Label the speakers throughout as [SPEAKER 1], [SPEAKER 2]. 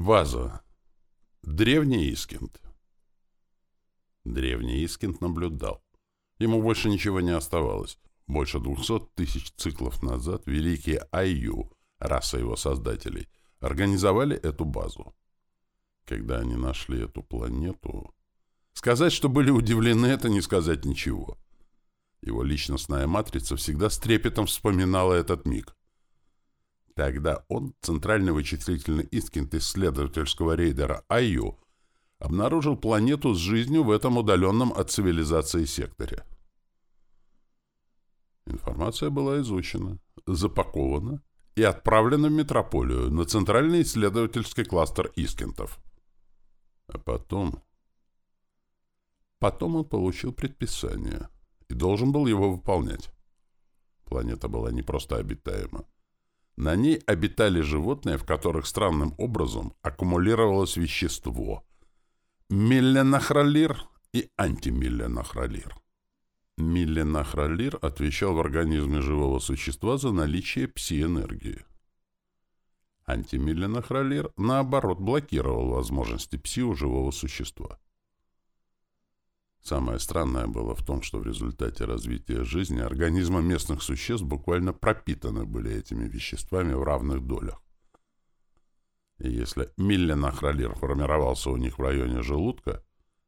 [SPEAKER 1] База. Древний Искинд. Древний Искинд наблюдал. Ему больше ничего не оставалось. Больше двухсот тысяч циклов назад великие Айю, раса его создателей, организовали эту базу. Когда они нашли эту планету... Сказать, что были удивлены, это не сказать ничего. Его личностная матрица всегда с трепетом вспоминала этот миг. Тогда он, центральный вычислительный инстинкт исследовательского рейдера Айю, обнаружил планету с жизнью в этом удаленном от цивилизации секторе. Информация была изучена, запакована и отправлена в метрополию на центральный исследовательский кластер Искентов. А потом... Потом он получил предписание и должен был его выполнять. Планета была не просто обитаема. На ней обитали животные, в которых странным образом аккумулировалось вещество – милленахролир и антимилленахролир. Милленахролир отвечал в организме живого существа за наличие пси-энергии. Антимилленахролир, наоборот, блокировал возможности пси у живого существа. Самое странное было в том, что в результате развития жизни организмы местных существ буквально пропитаны были этими веществами в равных долях. И если милленахролир формировался у них в районе желудка,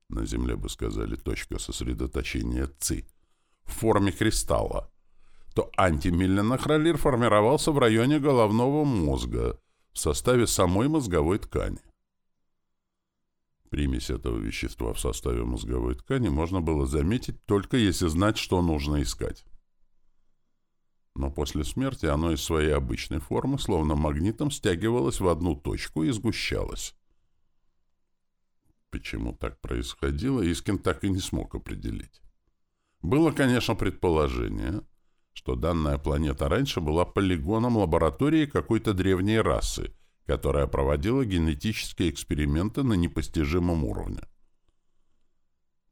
[SPEAKER 1] на Земле бы сказали точка сосредоточения ЦИ, в форме кристалла, то антимилленахролир формировался в районе головного мозга в составе самой мозговой ткани. Примесь этого вещества в составе мозговой ткани можно было заметить только если знать, что нужно искать. Но после смерти оно из своей обычной формы словно магнитом стягивалось в одну точку и сгущалось. Почему так происходило, Искин так и не смог определить. Было, конечно, предположение, что данная планета раньше была полигоном лаборатории какой-то древней расы — которая проводила генетические эксперименты на непостижимом уровне.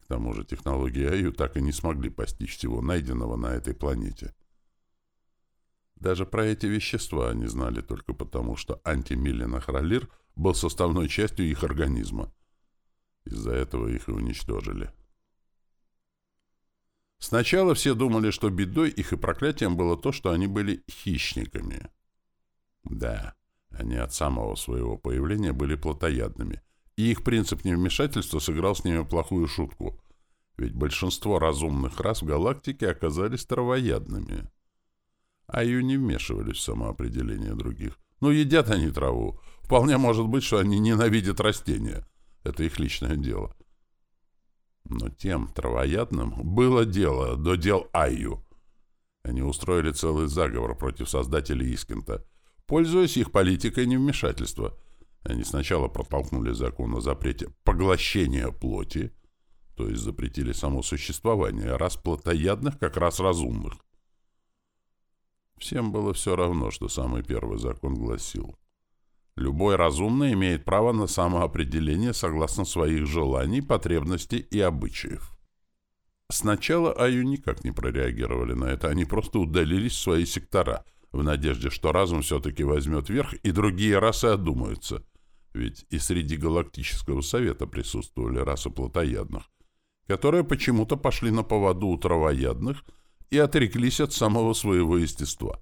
[SPEAKER 1] К тому же технологии Аю так и не смогли постичь всего найденного на этой планете. Даже про эти вещества они знали только потому, что антимилленахролир был составной частью их организма. Из-за этого их и уничтожили. Сначала все думали, что бедой их и проклятием было то, что они были хищниками. Да, они от самого своего появления были плотоядными, и их принцип невмешательства сыграл с ними плохую шутку, ведь большинство разумных рас в галактике оказались травоядными. А ее не вмешивались в самоопределение других. Ну, едят они траву. Вполне может быть, что они ненавидят растения. Это их личное дело. Но тем травоядным было дело до дел Айю. Они устроили целый заговор против создателей Искента — пользуясь их политикой невмешательства. Они сначала протолкнули закон о запрете поглощения плоти, то есть запретили само существование раз плотоядных, как раз разумных. Всем было все равно, что самый первый закон гласил. Любой разумный имеет право на самоопределение согласно своих желаний, потребностей и обычаев. Сначала Аю никак не прореагировали на это, они просто удалились в свои сектора — в надежде, что разум все-таки возьмет верх, и другие расы одумаются. Ведь и среди Галактического Совета присутствовали расы плотоядных, которые почему-то пошли на поводу у травоядных и отреклись от самого своего естества.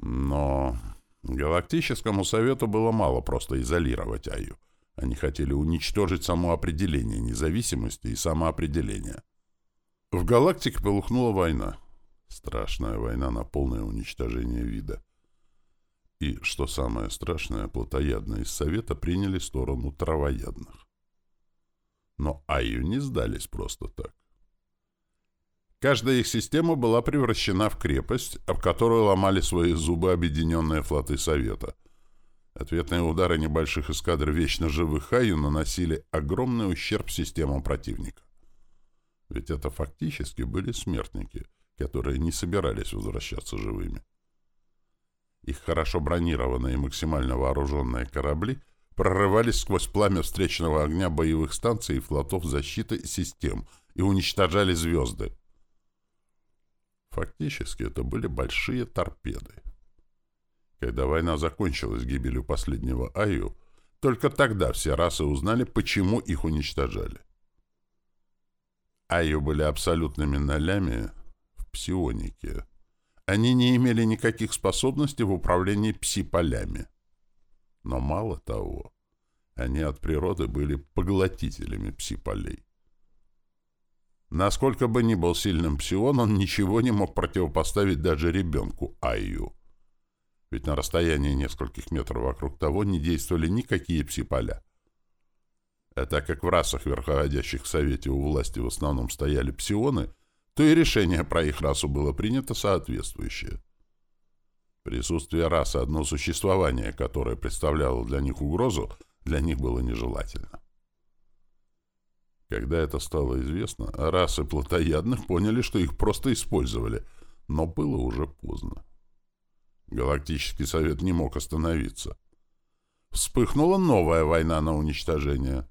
[SPEAKER 1] Но Галактическому Совету было мало просто изолировать Аю. Они хотели уничтожить само определение независимости и самоопределения. В галактике полыхнула война. Страшная война на полное уничтожение вида. И, что самое страшное, плотоядные из Совета приняли сторону травоядных. Но Айю не сдались просто так. Каждая их система была превращена в крепость, об которую ломали свои зубы объединенные флоты Совета. Ответные удары небольших эскадр вечно живых Айю наносили огромный ущерб системам противника. Ведь это фактически были смертники — которые не собирались возвращаться живыми. Их хорошо бронированные и максимально вооруженные корабли прорывались сквозь пламя встречного огня боевых станций и флотов защиты систем и уничтожали звезды. Фактически это были большие торпеды. Когда война закончилась гибелью последнего Аю, только тогда все расы узнали, почему их уничтожали. Аю были абсолютными нолями в псионике. Они не имели никаких способностей в управлении пси-полями. Но мало того, они от природы были поглотителями пси-полей. Насколько бы ни был сильным псион, он ничего не мог противопоставить даже ребенку Айю. Ведь на расстоянии нескольких метров вокруг того не действовали никакие пси-поля. А так как в расах, верховодящих в Совете у власти в основном стояли псионы, то и решение про их расу было принято соответствующее. Присутствие расы, одно существование, которое представляло для них угрозу, для них было нежелательно. Когда это стало известно, расы плотоядных поняли, что их просто использовали, но было уже поздно. Галактический совет не мог остановиться. Вспыхнула новая война на уничтожение,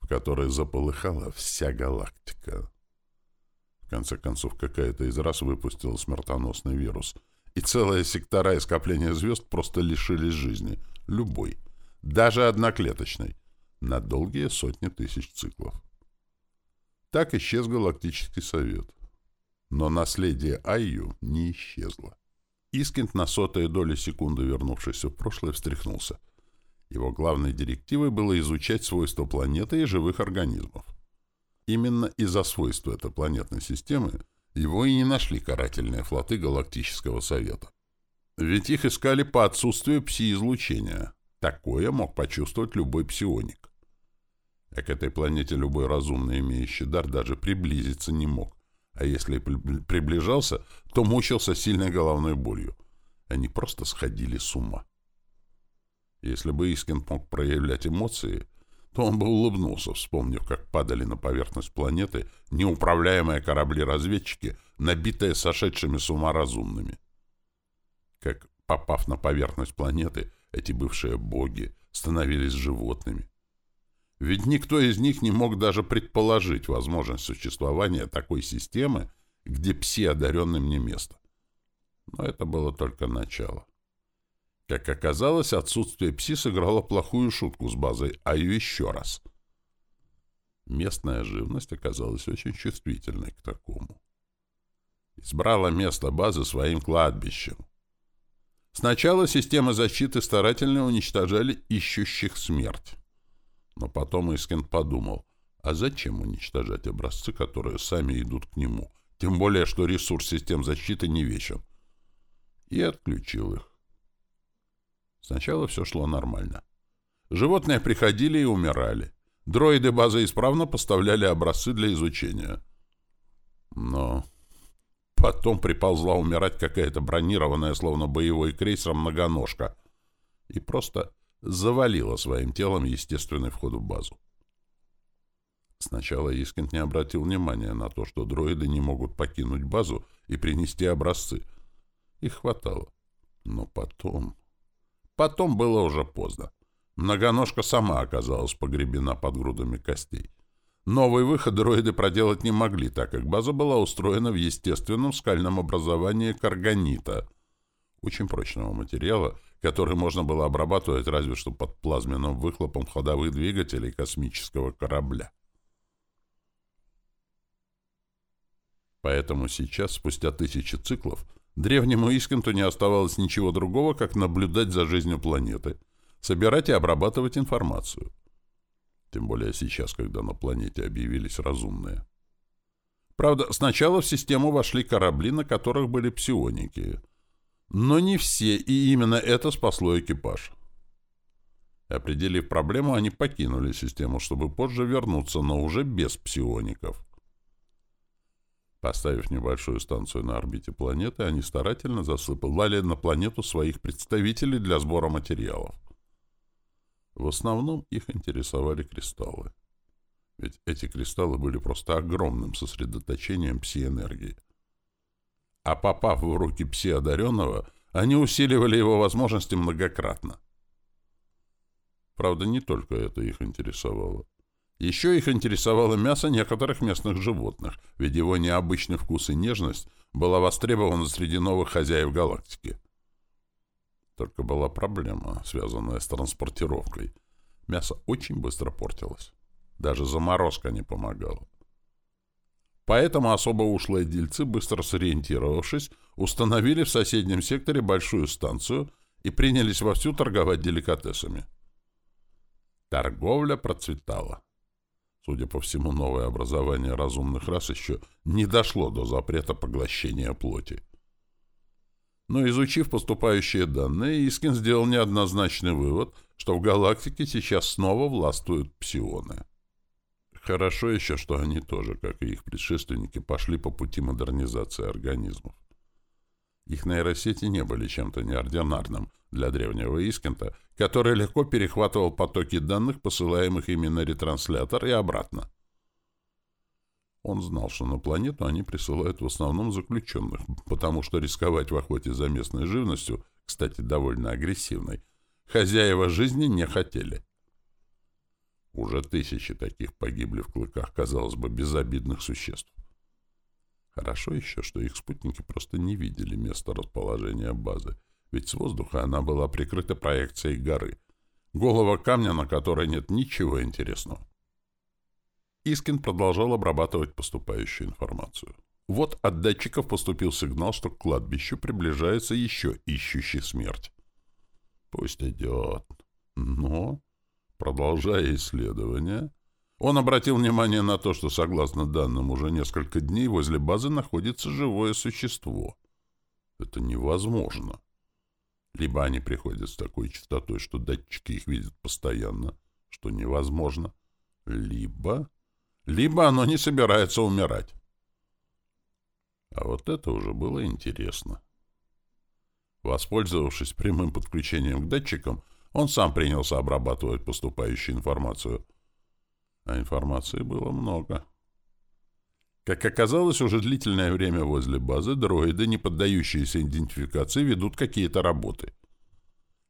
[SPEAKER 1] в которой заполыхала вся галактика. Конце концов, какая-то из рас выпустила смертоносный вирус, и целые сектора и скопления звезд просто лишились жизни, любой, даже одноклеточной, на долгие сотни тысяч циклов. Так исчез Галактический Совет. Но наследие Айю не исчезло. Искент на сотые доли секунды, вернувшись в прошлое, встряхнулся. Его главной директивой было изучать свойства планеты и живых организмов. Именно из-за свойств этой планетной системы его и не нашли карательные флоты Галактического Совета. Ведь их искали по отсутствию пси-излучения. Такое мог почувствовать любой псионик. А к этой планете любой разумный, имеющий дар, даже приблизиться не мог. А если приближался, то мучился сильной головной болью. Они просто сходили с ума. Если бы Искин мог проявлять эмоции, то он бы улыбнулся, вспомнив, как падали на поверхность планеты неуправляемые корабли-разведчики, набитые сошедшими с ума разумными. Как, попав на поверхность планеты, эти бывшие боги становились животными. Ведь никто из них не мог даже предположить возможность существования такой системы, где пси-одаренным не место. Но это было только начало. Как оказалось, отсутствие пси сыграло плохую шутку с базой, а ее еще раз. Местная живность оказалась очень чувствительной к такому. Избрала место базы своим кладбищем. Сначала системы защиты старательно уничтожали ищущих смерть. Но потом Искин подумал, а зачем уничтожать образцы, которые сами идут к нему? Тем более, что ресурс систем защиты не вечен. И отключил их. Сначала все шло нормально. Животные приходили и умирали. Дроиды базы исправно поставляли образцы для изучения. Но потом приползла умирать какая-то бронированная, словно боевой крейсер, многоножка. И просто завалила своим телом естественный вход в базу. Сначала Искент не обратил внимания на то, что дроиды не могут покинуть базу и принести образцы. Их хватало. Но потом... Потом было уже поздно. Многоножка сама оказалась погребена под грудами костей. Новый выход дроиды проделать не могли, так как база была устроена в естественном скальном образовании карганита, очень прочного материала, который можно было обрабатывать разве что под плазменным выхлопом ходовых двигателей космического корабля. Поэтому сейчас, спустя тысячи циклов, древнему Искенту не оставалось ничего другого, как наблюдать за жизнью планеты, собирать и обрабатывать информацию. Тем более сейчас, когда на планете объявились разумные. Правда, сначала в систему вошли корабли, на которых были псионики — но не все, и именно это спасло экипаж. Определив проблему, они покинули систему, чтобы позже вернуться, но уже без псиоников. Поставив небольшую станцию на орбите планеты, они старательно засыпали на планету своих представителей для сбора материалов. В основном их интересовали кристаллы. Ведь эти кристаллы были просто огромным сосредоточением пси-энергии а попав в руки пси-одаренного, они усиливали его возможности многократно. Правда, не только это их интересовало. Еще их интересовало мясо некоторых местных животных, ведь его необычный вкус и нежность была востребована среди новых хозяев галактики. Только была проблема, связанная с транспортировкой. Мясо очень быстро портилось. Даже заморозка не помогала. Поэтому особо ушлые дельцы, быстро сориентировавшись, установили в соседнем секторе большую станцию и принялись вовсю торговать деликатесами. Торговля процветала. Судя по всему, новое образование разумных рас еще не дошло до запрета поглощения плоти. Но изучив поступающие данные, Искин сделал неоднозначный вывод, что в галактике сейчас снова властвуют псионы. Хорошо еще, что они тоже, как и их предшественники, пошли по пути модернизации организмов. Их нейросети не были чем-то неординарным для древнего Искента, который легко перехватывал потоки данных, посылаемых именно ретранслятор, и обратно. Он знал, что на планету они присылают в основном заключенных, потому что рисковать в охоте за местной живностью, кстати, довольно агрессивной, хозяева жизни не хотели. Уже тысячи таких погибли в клыках, казалось бы, безобидных существ. Хорошо еще, что их спутники просто не видели места расположения базы, ведь с воздуха она была прикрыта проекцией горы, голого камня, на которой нет ничего интересного. Искин продолжал обрабатывать поступающую информацию. Вот от датчиков поступил сигнал, что к кладбищу приближается еще ищущий смерть. Пусть идет. Но, продолжая исследование, он обратил внимание на то, что, согласно данным, уже несколько дней возле базы находится живое существо. Это невозможно. Либо они приходят с такой частотой, что датчики их видят постоянно, что невозможно, либо либо оно не собирается умирать. А вот это уже было интересно. Воспользовавшись прямым подключением к датчикам, он сам принялся обрабатывать поступающую информацию. А информации было много. Как оказалось, уже длительное время возле базы дроиды, не поддающиеся идентификации, ведут какие-то работы.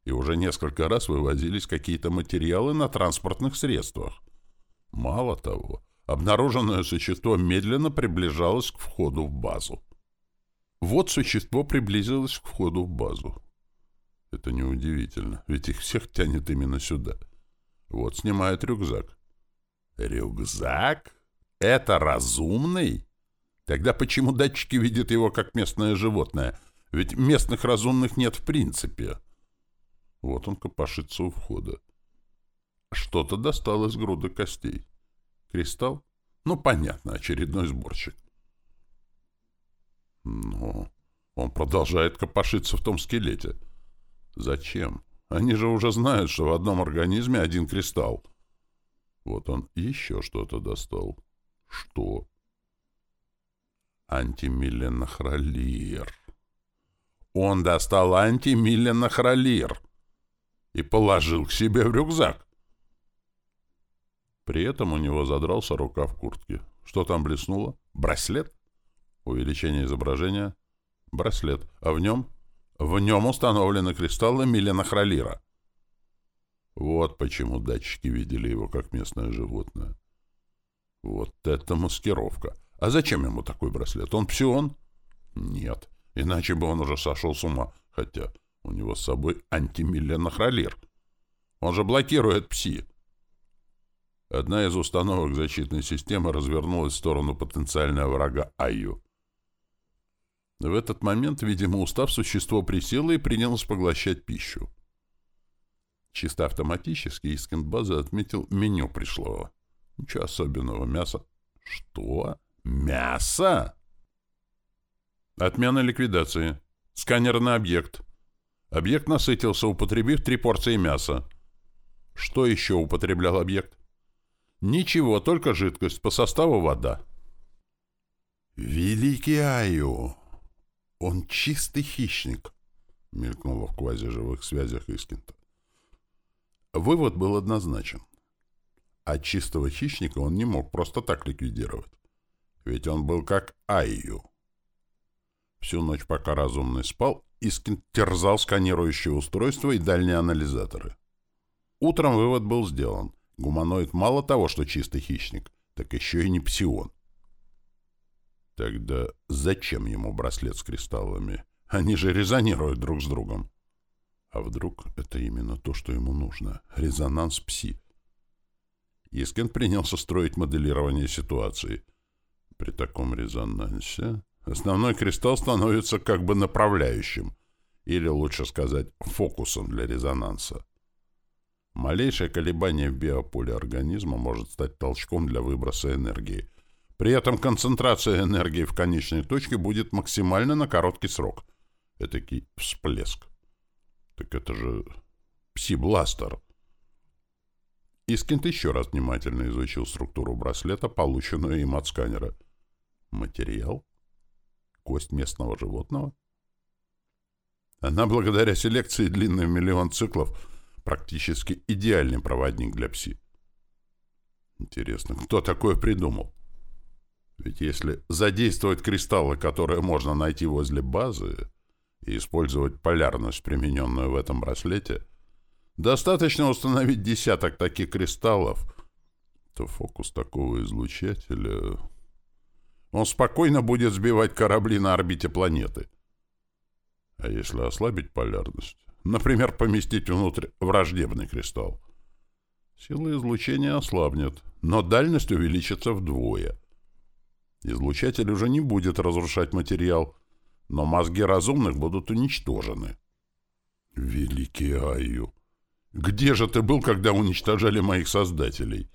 [SPEAKER 1] И уже несколько раз вывозились какие-то материалы на транспортных средствах. Мало того, обнаруженное существо медленно приближалось к входу в базу. Вот существо приблизилось к входу в базу. Это неудивительно, ведь их всех тянет именно сюда. Вот снимает рюкзак. Рюкзак? Это разумный? Тогда почему датчики видят его как местное животное? Ведь местных разумных нет в принципе. Вот он копошится у входа. Что-то достал из груды костей. Кристалл? Ну, понятно, очередной сборщик. Но он продолжает копошиться в том скелете. Зачем? Они же уже знают, что в одном организме один кристалл. Вот он еще что-то достал. Что? Антимилленохролир. Он достал антимилленохролир и положил к себе в рюкзак. При этом у него задрался рука в куртке. Что там блеснуло? Браслет? Увеличение изображения? Браслет. А в нем? В нем установлены кристаллы миленохролира. Вот почему датчики видели его как местное животное. Вот это маскировка. А зачем ему такой браслет? Он псион? Нет. Иначе бы он уже сошел с ума. Хотя у него с собой антимиленохролир. Он же блокирует пси. Одна из установок защитной системы развернулась в сторону потенциального врага Айю. В этот момент, видимо, устав, существо присело и принялось поглощать пищу. Чисто автоматически из базы отметил меню пришлого. Ничего особенного. Мясо. Что? Мясо? Отмена ликвидации. Сканер на объект. Объект насытился, употребив три порции мяса. Что еще употреблял объект? Ничего, только жидкость, по составу вода. «Великий Аю! Он чистый хищник!» — мелькнуло в квазиживых связях Искинта. Вывод был однозначен. А чистого хищника он не мог просто так ликвидировать. Ведь он был как Айю. Всю ночь, пока разумный спал, Искин терзал сканирующее устройство и дальние анализаторы. Утром вывод был сделан — Гуманоид мало того, что чистый хищник, так еще и не псион. Тогда зачем ему браслет с кристаллами? Они же резонируют друг с другом. А вдруг это именно то, что ему нужно? Резонанс пси. Искин принялся строить моделирование ситуации. При таком резонансе основной кристалл становится как бы направляющим, или лучше сказать, фокусом для резонанса. Малейшее колебание в биополе организма может стать толчком для выброса энергии. При этом концентрация энергии в конечной точке будет максимально на короткий срок. Этакий всплеск. Так это же пси-бластер. Искент еще раз внимательно изучил структуру браслета, полученную им от сканера. Материал? Кость местного животного? Она, благодаря селекции длинной в миллион циклов, практически идеальный проводник для пси. Интересно, кто такое придумал? Ведь если задействовать кристаллы, которые можно найти возле базы, и использовать полярность, примененную в этом браслете, достаточно установить десяток таких кристаллов, то фокус такого излучателя... Он спокойно будет сбивать корабли на орбите планеты. А если ослабить полярность? Например, поместить внутрь враждебный кристалл. Сила излучения ослабнет, но дальность увеличится вдвое. Излучатель уже не будет разрушать материал, но мозги разумных будут уничтожены. Великий Айю! Где же ты был, когда уничтожали моих создателей?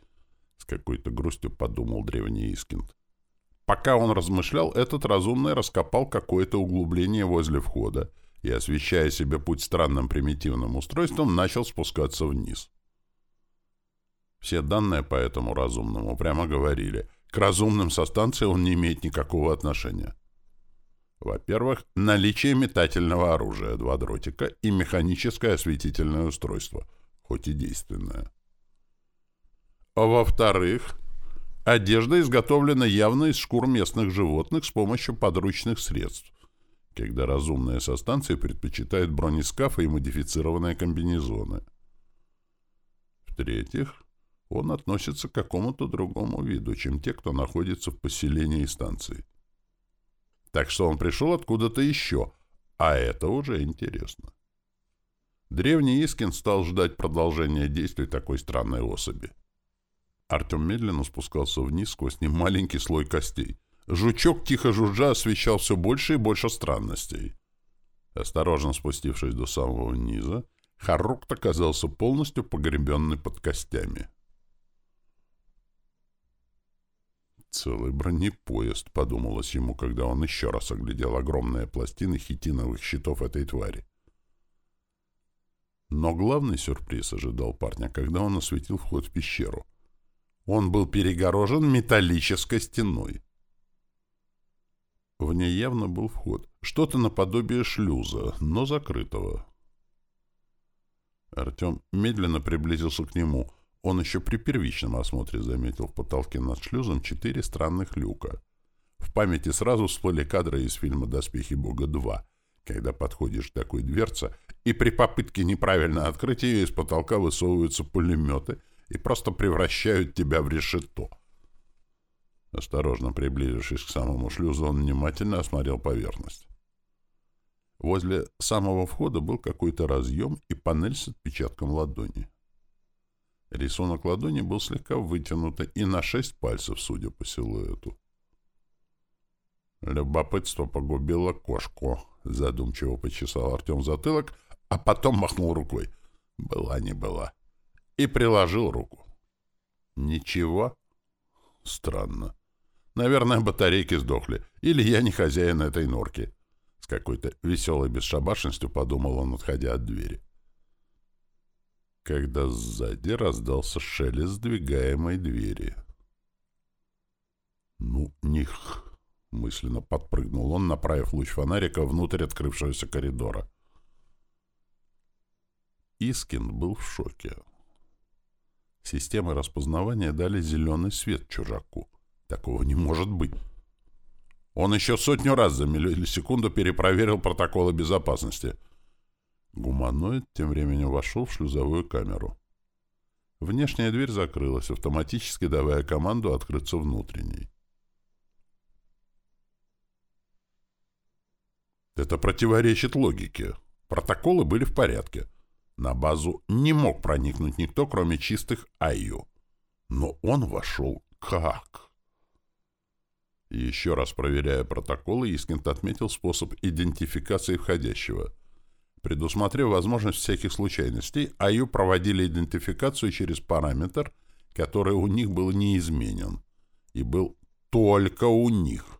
[SPEAKER 1] С какой-то грустью подумал древний Искинд. Пока он размышлял, этот разумный раскопал какое-то углубление возле входа и, освещая себе путь странным примитивным устройством, начал спускаться вниз. Все данные по этому разумному прямо говорили, к разумным со станции он не имеет никакого отношения. Во-первых, наличие метательного оружия, два дротика и механическое осветительное устройство, хоть и действенное. Во-вторых, одежда изготовлена явно из шкур местных животных с помощью подручных средств, когда разумные со станции предпочитают бронескафы и модифицированные комбинезоны. В-третьих, он относится к какому-то другому виду, чем те, кто находится в поселении станции. Так что он пришел откуда-то еще, а это уже интересно. Древний Искин стал ждать продолжения действий такой странной особи. Артем медленно спускался вниз сквозь немаленький слой костей. Жучок, тихо жужжа, освещал все больше и больше странностей. Осторожно спустившись до самого низа, Харрукт оказался полностью погребенный под костями. «Целый бронепоезд», — подумалось ему, когда он еще раз оглядел огромные пластины хитиновых щитов этой твари. Но главный сюрприз ожидал парня, когда он осветил вход в пещеру. Он был перегорожен металлической стеной. В ней явно был вход, что-то наподобие шлюза, но закрытого. Артем медленно приблизился к нему — он еще при первичном осмотре заметил в потолке над шлюзом четыре странных люка. В памяти сразу всплыли кадры из фильма «Доспехи Бога 2», когда подходишь к такой дверце, и при попытке неправильно открыть ее из потолка высовываются пулеметы и просто превращают тебя в решето. Осторожно приблизившись к самому шлюзу, он внимательно осмотрел поверхность. Возле самого входа был какой-то разъем и панель с отпечатком ладони. Рисунок ладони был слегка вытянут и на шесть пальцев, судя по силуэту. Любопытство погубило кошку. Задумчиво почесал Артем затылок, а потом махнул рукой. Была не была. И приложил руку. Ничего? Странно. Наверное, батарейки сдохли. Или я не хозяин этой норки. С какой-то веселой бесшабашностью подумал он, отходя от двери когда сзади раздался шелест сдвигаемой двери. «Ну, них!» — мысленно подпрыгнул он, направив луч фонарика внутрь открывшегося коридора. Искин был в шоке. Системы распознавания дали зеленый свет чужаку. Такого не может быть. Он еще сотню раз за миллисекунду перепроверил протоколы безопасности — Гуманоид тем временем вошел в шлюзовую камеру. Внешняя дверь закрылась, автоматически давая команду открыться внутренней. Это противоречит логике. Протоколы были в порядке. На базу не мог проникнуть никто, кроме чистых Айю. Но он вошел как? Еще раз проверяя протоколы, Искент отметил способ идентификации входящего. Предусмотрев возможность всяких случайностей, Айю проводили идентификацию через параметр, который у них был неизменен и был только у них.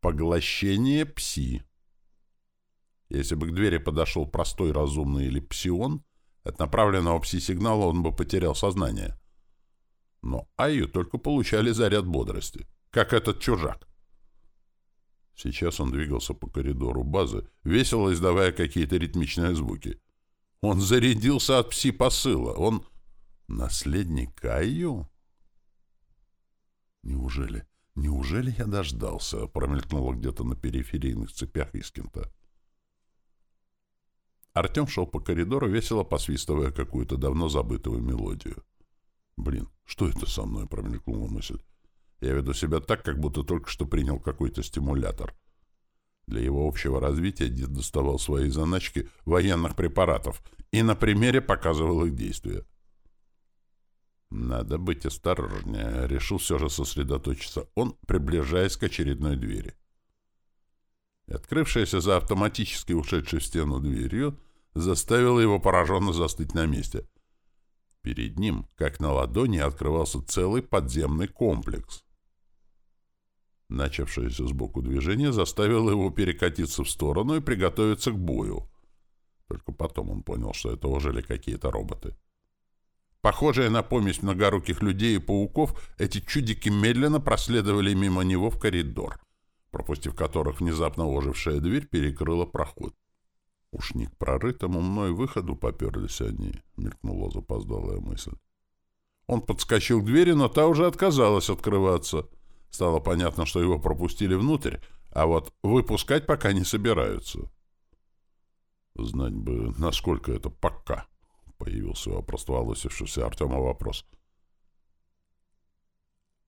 [SPEAKER 1] Поглощение пси. Если бы к двери подошел простой разумный или псион, от направленного пси-сигнала он бы потерял сознание. Но Айю только получали заряд бодрости, как этот чужак. Сейчас он двигался по коридору базы, весело издавая какие-то ритмичные звуки. Он зарядился от пси-посыла. Он наследник Айю? Неужели? Неужели я дождался? Промелькнуло где-то на периферийных цепях Искента. Артем шел по коридору, весело посвистывая какую-то давно забытую мелодию. «Блин, что это со мной?» — промелькнула мысль. «Я веду себя так, как будто только что принял какой-то стимулятор». Для его общего развития дед доставал свои заначки военных препаратов и на примере показывал их действия. «Надо быть осторожнее», — решил все же сосредоточиться он, приближаясь к очередной двери. Открывшаяся за автоматически ушедшей в стену дверью заставила его пораженно застыть на месте. Перед ним, как на ладони, открывался целый подземный комплекс. Начавшееся сбоку движение заставило его перекатиться в сторону и приготовиться к бою. Только потом он понял, что это ожили какие-то роботы. Похожие на помесь многоруких людей и пауков, эти чудики медленно проследовали мимо него в коридор, пропустив которых внезапно ожившая дверь перекрыла проход. «Уж не к прорытому мной выходу поперлись они», — мелькнула запоздалая мысль. Он подскочил к двери, но та уже отказалась открываться. Стало понятно, что его пропустили внутрь, а вот выпускать пока не собираются. Знать бы, насколько это пока появился у опростоволосившегося Артема вопрос.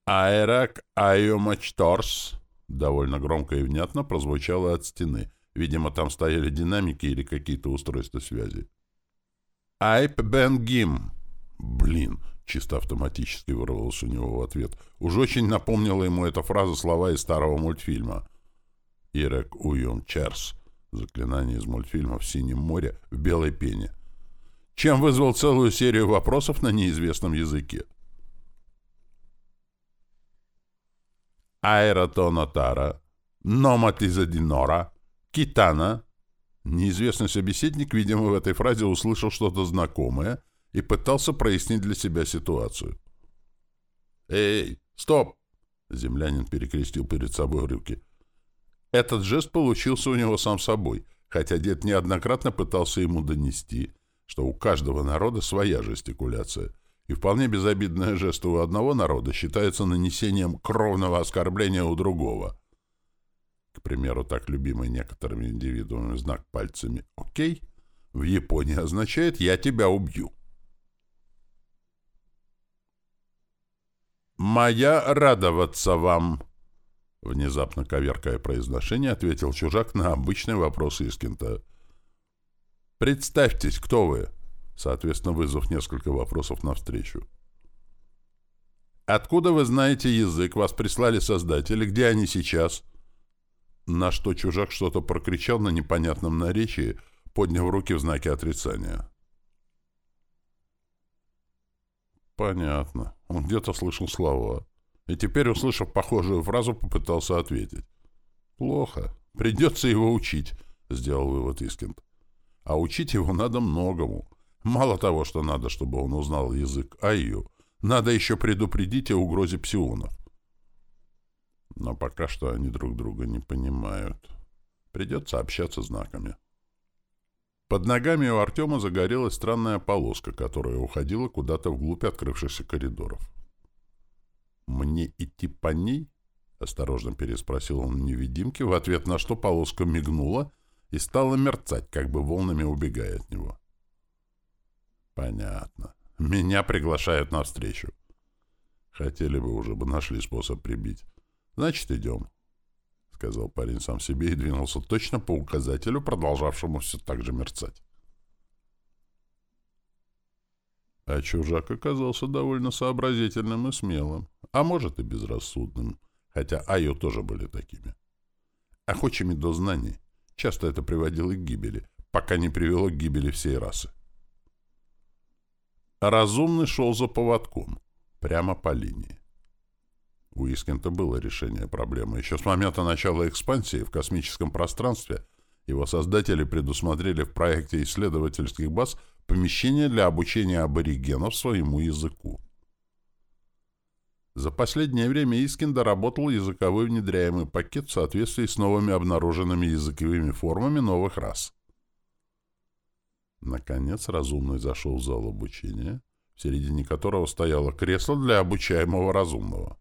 [SPEAKER 1] «Айрак Айомачторс!» довольно громко и внятно прозвучало от стены. Видимо, там стояли динамики или какие-то устройства связи. «Айп Бен Гим!» «Блин!» — чисто автоматически вырвался у него в ответ. Уж очень напомнила ему эта фраза слова из старого мультфильма. «Ирек Уйом Черс» — заклинание из мультфильма «В синем море» в белой пене — чем вызвал целую серию вопросов на неизвестном языке. Аэротонотара, Номатизадинора, Китана. Неизвестный собеседник, видимо, в этой фразе услышал что-то знакомое и пытался прояснить для себя ситуацию. «Эй, стоп!» — землянин перекрестил перед собой руки. Этот жест получился у него сам собой, хотя дед неоднократно пытался ему донести — что у каждого народа своя жестикуляция, и вполне безобидное жесто у одного народа считается нанесением кровного оскорбления у другого. К примеру, так любимый некоторыми индивидуумами знак пальцами «Окей» в Японии означает «Я тебя убью». «Моя радоваться вам!» Внезапно коверкая произношение, ответил чужак на обычный вопрос Искента — Представьтесь, кто вы?» Соответственно, вызвав несколько вопросов навстречу. «Откуда вы знаете язык? Вас прислали создатели. Где они сейчас?» На что чужак что-то прокричал на непонятном наречии, подняв руки в знаке отрицания. Понятно. Он где-то слышал слова. И теперь, услышав похожую фразу, попытался ответить. «Плохо. Придется его учить», — сделал вывод Искент. А учить его надо многому. Мало того, что надо, чтобы он узнал язык Айю, надо еще предупредить о угрозе псионов. Но пока что они друг друга не понимают. Придется общаться знаками. Под ногами у Артема загорелась странная полоска, которая уходила куда-то вглубь открывшихся коридоров. «Мне идти по ней?» — осторожно переспросил он невидимки, в ответ на что полоска мигнула — и стала мерцать, как бы волнами убегая от него. Понятно. Меня приглашают навстречу. Хотели бы, уже бы нашли способ прибить. Значит, идем. — сказал парень сам себе и двинулся точно по указателю, продолжавшему все так же мерцать. А чужак оказался довольно сообразительным и смелым, а может и безрассудным, хотя Айо тоже были такими. Охочими до знаний. Часто это приводило к гибели, пока не привело к гибели всей расы. Разумный шел за поводком, прямо по линии. У Искента было решение проблемы. Еще с момента начала экспансии в космическом пространстве его создатели предусмотрели в проекте исследовательских баз помещение для обучения аборигенов своему языку. За последнее время Искин доработал языковой внедряемый пакет в соответствии с новыми обнаруженными языковыми формами новых рас. Наконец разумный зашел в зал обучения, в середине которого стояло кресло для обучаемого разумного.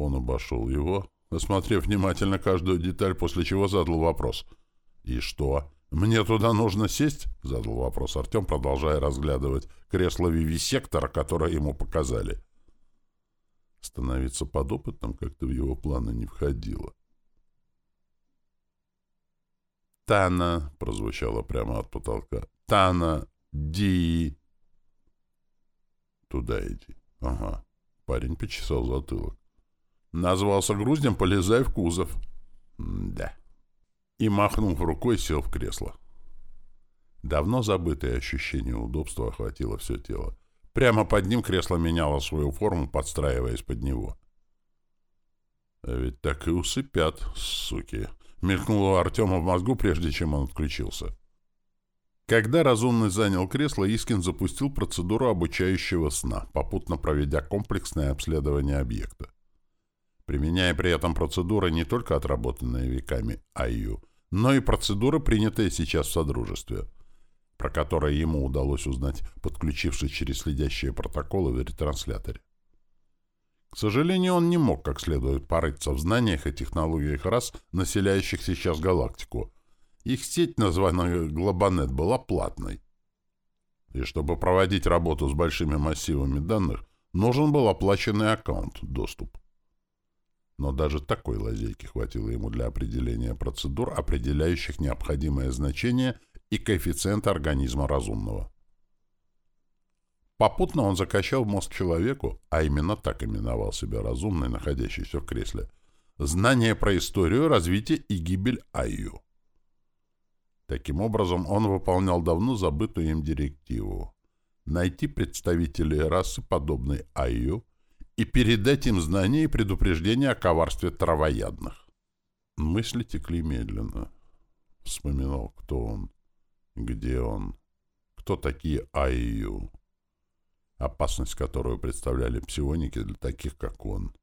[SPEAKER 1] Он обошел его, осмотрев внимательно каждую деталь, после чего задал вопрос. «И что?» «Мне туда нужно сесть?» — задал вопрос Артем, продолжая разглядывать кресло вивисектора, которое ему показали. Становиться подопытным как-то в его планы не входило. «Тана!» — прозвучало прямо от потолка. «Тана! Ди!» «Туда иди». «Ага». Парень почесал затылок. Назвался груздем, полезай в кузов. М да и, махнув рукой, сел в кресло. Давно забытое ощущение удобства охватило все тело. Прямо под ним кресло меняло свою форму, подстраиваясь под него. А ведь так и усыпят, суки. Мелькнуло у Артема в мозгу, прежде чем он отключился. Когда разумный занял кресло, Искин запустил процедуру обучающего сна, попутно проведя комплексное обследование объекта. Применяя при этом процедуры, не только отработанные веками АИЮ, но и процедуры, принятые сейчас в Содружестве, про которые ему удалось узнать, подключившись через следящие протоколы в ретрансляторе. К сожалению, он не мог как следует порыться в знаниях и технологиях рас, населяющих сейчас галактику. Их сеть, названная Глобанет, была платной. И чтобы проводить работу с большими массивами данных, нужен был оплаченный аккаунт, доступ но даже такой лазейки хватило ему для определения процедур, определяющих необходимое значение и коэффициент организма разумного. Попутно он закачал мозг человеку, а именно так именовал себя разумный, находящийся в кресле, знание про историю, развитие и гибель Айю. Таким образом, он выполнял давно забытую им директиву — найти представителей расы, подобной Айю, и передать им знания и предупреждения о коварстве травоядных. Мысли текли медленно. Вспоминал, кто он, где он, кто такие Айю, опасность, которую представляли псионики для таких, как он,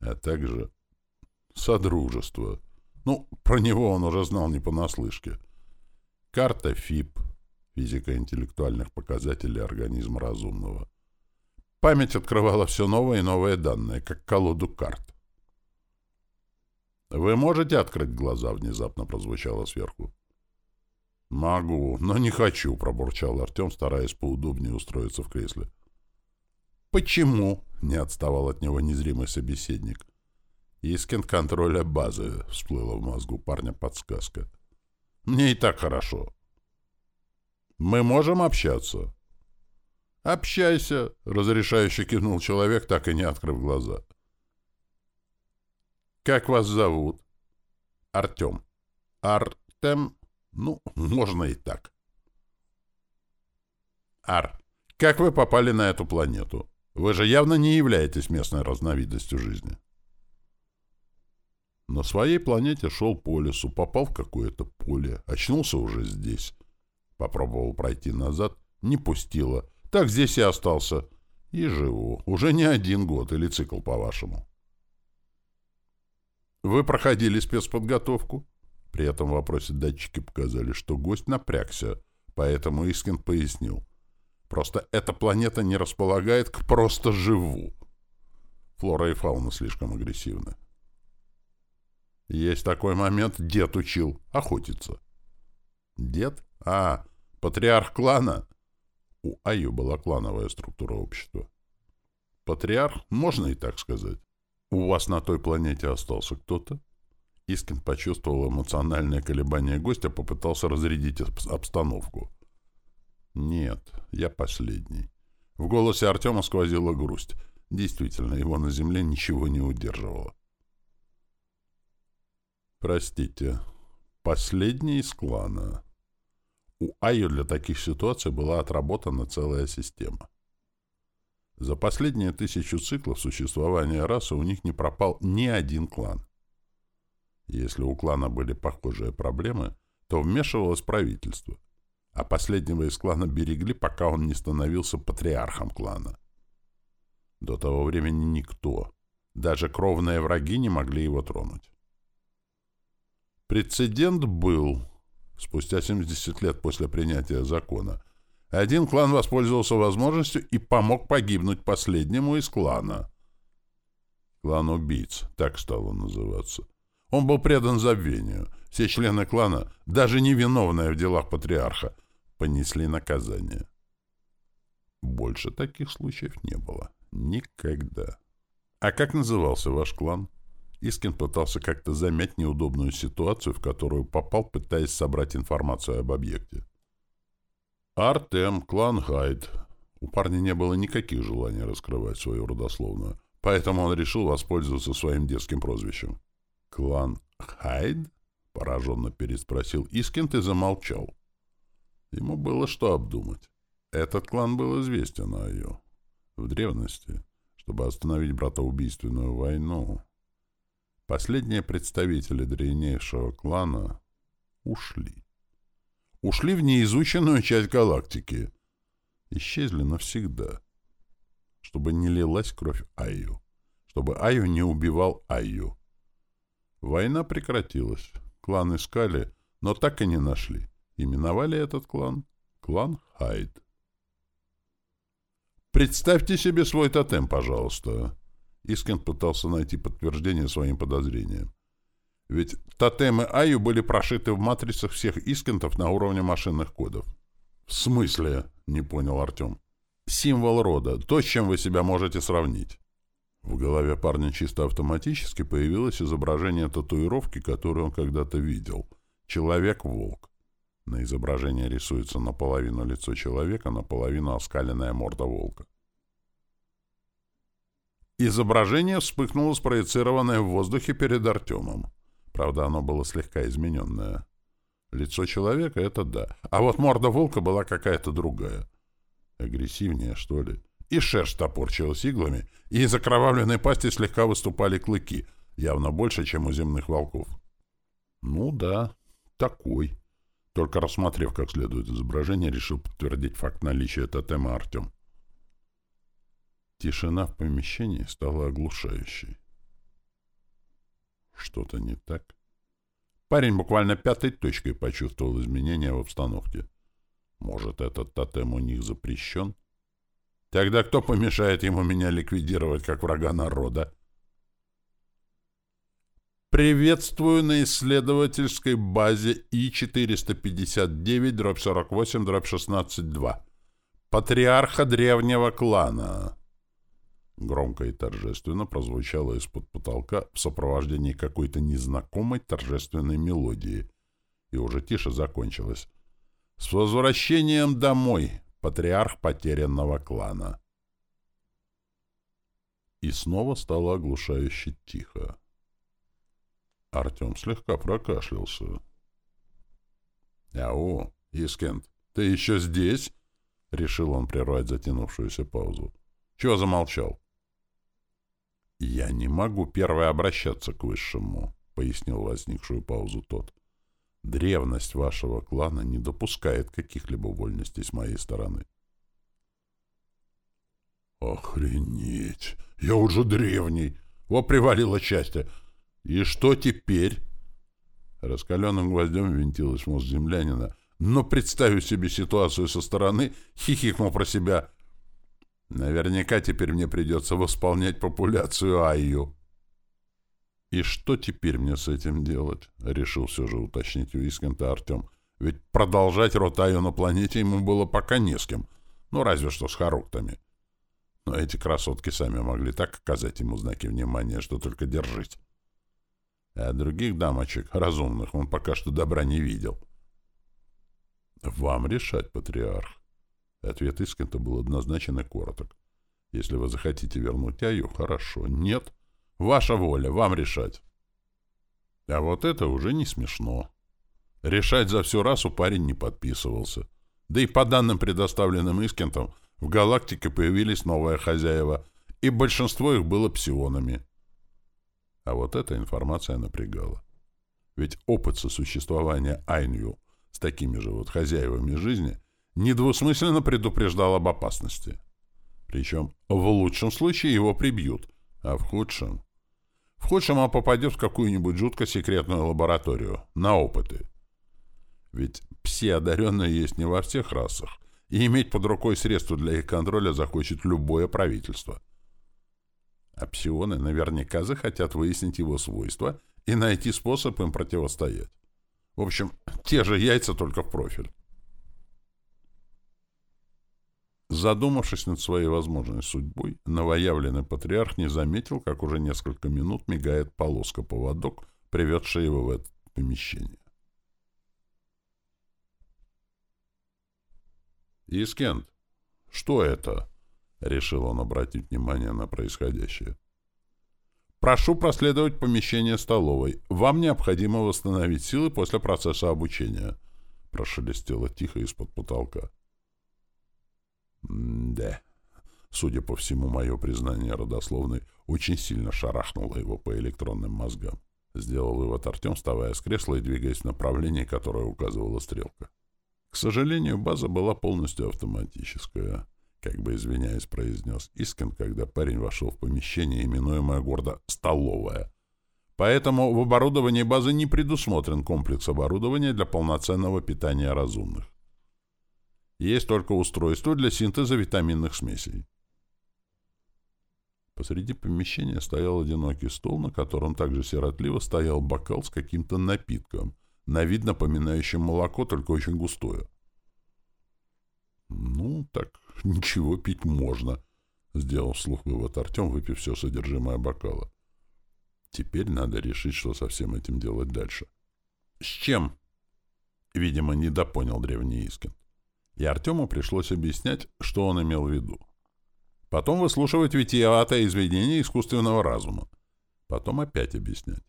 [SPEAKER 1] а также Содружество. Ну, про него он уже знал не понаслышке. Карта ФИП, физика интеллектуальных показателей организма разумного. Память открывала все новые и новые данные, как колоду карт. «Вы можете открыть глаза?» — внезапно прозвучало сверху. «Могу, но не хочу», — пробурчал Артем, стараясь поудобнее устроиться в кресле. «Почему?» — не отставал от него незримый собеседник. «Искин контроля базы», — всплыла в мозгу парня подсказка. «Мне и так хорошо». «Мы можем общаться?» «Общайся», — разрешающе кивнул человек, так и не открыв глаза. «Как вас зовут?» «Артем». «Артем?» «Ну, можно и так». «Ар, как вы попали на эту планету? Вы же явно не являетесь местной разновидностью жизни». На своей планете шел по лесу, попал в какое-то поле, очнулся уже здесь. Попробовал пройти назад, не пустило — так здесь и остался. И живу. Уже не один год или цикл, по-вашему. Вы проходили спецподготовку? При этом вопросе датчики показали, что гость напрягся, поэтому Искин пояснил. Просто эта планета не располагает к «просто живу». Флора и фауна слишком агрессивны. Есть такой момент, дед учил охотиться. Дед? А, патриарх клана? У Аю была клановая структура общества. Патриарх, можно и так сказать. У вас на той планете остался кто-то? Искин почувствовал эмоциональное колебание гостя, попытался разрядить обстановку. «Нет, я последний». В голосе Артема сквозила грусть. Действительно, его на земле ничего не удерживало. «Простите, последний из клана». У Айо для таких ситуаций была отработана целая система. За последние тысячу циклов существования расы у них не пропал ни один клан. Если у клана были похожие проблемы, то вмешивалось правительство, а последнего из клана берегли, пока он не становился патриархом клана. До того времени никто, даже кровные враги не могли его тронуть. Прецедент был, спустя 70 лет после принятия закона, один клан воспользовался возможностью и помог погибнуть последнему из клана. Клан убийц, так стало называться. Он был предан забвению. Все члены клана, даже невиновные в делах патриарха, понесли наказание. Больше таких случаев не было. Никогда. А как назывался ваш клан? Искин пытался как-то замять неудобную ситуацию, в которую попал, пытаясь собрать информацию об объекте. Артем, клан Хайд. У парня не было никаких желаний раскрывать свою родословную, поэтому он решил воспользоваться своим детским прозвищем. «Клан Хайд?» — пораженно переспросил Искент и замолчал. Ему было что обдумать. Этот клан был известен Айо. В древности, чтобы остановить братоубийственную войну, последние представители древнейшего клана ушли ушли в неизученную часть галактики. Исчезли навсегда. Чтобы не лилась кровь Айю. Чтобы Айю не убивал Айю. Война прекратилась. Клан искали, но так и не нашли. Именовали этот клан клан Хайд. «Представьте себе свой тотем, пожалуйста». Искин пытался найти подтверждение своим подозрениям. Ведь тотемы Аю были прошиты в матрицах всех искентов на уровне машинных кодов. «В смысле?» — не понял Артем. «Символ рода. То, с чем вы себя можете сравнить». В голове парня чисто автоматически появилось изображение татуировки, которую он когда-то видел. Человек-волк. На изображении рисуется наполовину лицо человека, наполовину оскаленная морда волка. Изображение вспыхнуло, спроецированное в воздухе перед Артемом. Правда, оно было слегка измененное. Лицо человека — это да. А вот морда волка была какая-то другая. Агрессивнее, что ли. И шерсть топорчилась иглами, и из окровавленной пасти слегка выступали клыки, явно больше, чем у земных волков. Ну да, такой. Только рассмотрев как следует изображение, решил подтвердить факт наличия тотема Артем. Тишина в помещении стала оглушающей. Что-то не так? Парень буквально пятой точкой почувствовал изменения в обстановке. Может, этот тотем у них запрещен? Тогда кто помешает ему меня ликвидировать как врага народа? Приветствую на исследовательской базе И-459-48-16-2. Патриарха древнего клана. Громко и торжественно прозвучало из-под потолка в сопровождении какой-то незнакомой торжественной мелодии. И уже тише закончилось. «С возвращением домой, патриарх потерянного клана!» И снова стало оглушающе тихо. Артем слегка прокашлялся. «Ау, Искент, ты еще здесь?» — решил он прервать затянувшуюся паузу. «Чего замолчал?» «Я не могу первой обращаться к высшему», — пояснил возникшую паузу тот. «Древность вашего клана не допускает каких-либо вольностей с моей стороны». «Охренеть! Я уже древний! Во привалило счастье! И что теперь?» Раскаленным гвоздем винтилась мозг землянина, но, представив себе ситуацию со стороны, хихикнул про себя — Наверняка теперь мне придется восполнять популяцию Айю. «И что теперь мне с этим делать?» — решил все же уточнить у Искента Артем. «Ведь продолжать род Айю на планете ему было пока не с кем. Ну, разве что с Харуктами». Но эти красотки сами могли так оказать ему знаки внимания, что только держись. А других дамочек, разумных, он пока что добра не видел. «Вам решать, патриарх». Ответ Искента был однозначен и короток. «Если вы захотите вернуть Аю, хорошо. Нет, ваша воля, вам решать». А вот это уже не смешно. Решать за всю расу парень не подписывался. Да и по данным, предоставленным Искентом, в галактике появились новые хозяева, и большинство их было псионами. А вот эта информация напрягала. Ведь опыт сосуществования Айнью с такими же вот хозяевами жизни недвусмысленно предупреждал об опасности. Причем в лучшем случае его прибьют, а в худшем... В худшем он попадет в какую-нибудь жутко секретную лабораторию, на опыты. Ведь пси-одаренные есть не во всех расах, и иметь под рукой средства для их контроля захочет любое правительство. А псионы наверняка захотят выяснить его свойства и найти способ им противостоять. В общем, те же яйца, только в профиль. Задумавшись над своей возможной судьбой, новоявленный патриарх не заметил, как уже несколько минут мигает полоска-поводок, приведшая его в это помещение. «Искент, что это?» — решил он обратить внимание на происходящее. «Прошу проследовать помещение столовой. Вам необходимо восстановить силы после процесса обучения», — прошелестело тихо из-под потолка. «Да». Судя по всему, мое признание родословной очень сильно шарахнуло его по электронным мозгам. Сделал вывод Артем, вставая с кресла и двигаясь в направлении, которое указывала стрелка. К сожалению, база была полностью автоматическая, как бы извиняясь, произнес Искин, когда парень вошел в помещение, именуемое гордо «столовая». Поэтому в оборудовании базы не предусмотрен комплекс оборудования для полноценного питания разумных. Есть только устройство для синтеза витаминных смесей. Посреди помещения стоял одинокий стол, на котором также сиротливо стоял бокал с каким-то напитком, на вид напоминающим молоко, только очень густое. «Ну, так ничего пить можно», — сделал вслух вывод Артем, выпив все содержимое бокала. «Теперь надо решить, что со всем этим делать дальше». «С чем?» — видимо, недопонял древний Искин и Артему пришлось объяснять, что он имел в виду. Потом выслушивать витиеватое изведение искусственного разума. Потом опять объяснять.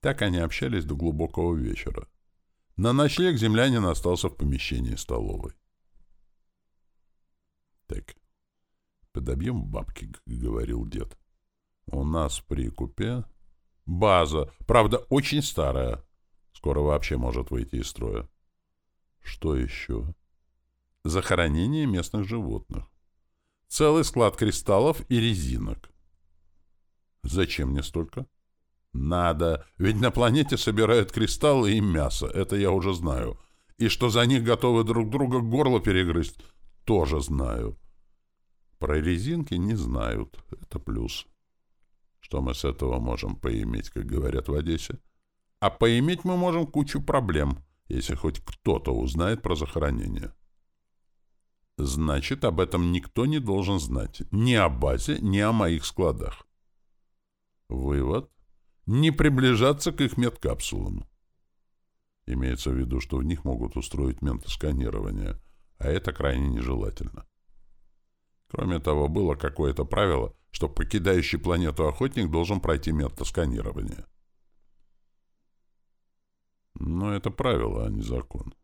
[SPEAKER 1] Так они общались до глубокого вечера. На ночлег землянин остался в помещении столовой. «Так, подобьем бабки», — говорил дед. «У нас в прикупе база, правда, очень старая. Скоро вообще может выйти из строя». «Что еще?» Захоронение местных животных, целый склад кристаллов и резинок. Зачем мне столько? Надо, ведь на планете собирают кристаллы и мясо, это я уже знаю. И что за них готовы друг друга горло перегрызть, тоже знаю. Про резинки не знают, это плюс. Что мы с этого можем поиметь, как говорят в Одессе? А поиметь мы можем кучу проблем, если хоть кто-то узнает про захоронение. Значит, об этом никто не должен знать. Ни о базе, ни о моих складах. Вывод. Не приближаться к их медкапсулам. Имеется в виду, что в них могут устроить ментосканирование, а это крайне нежелательно. Кроме того, было какое-то правило, что покидающий планету охотник должен пройти ментосканирование. Но это правило, а не закон.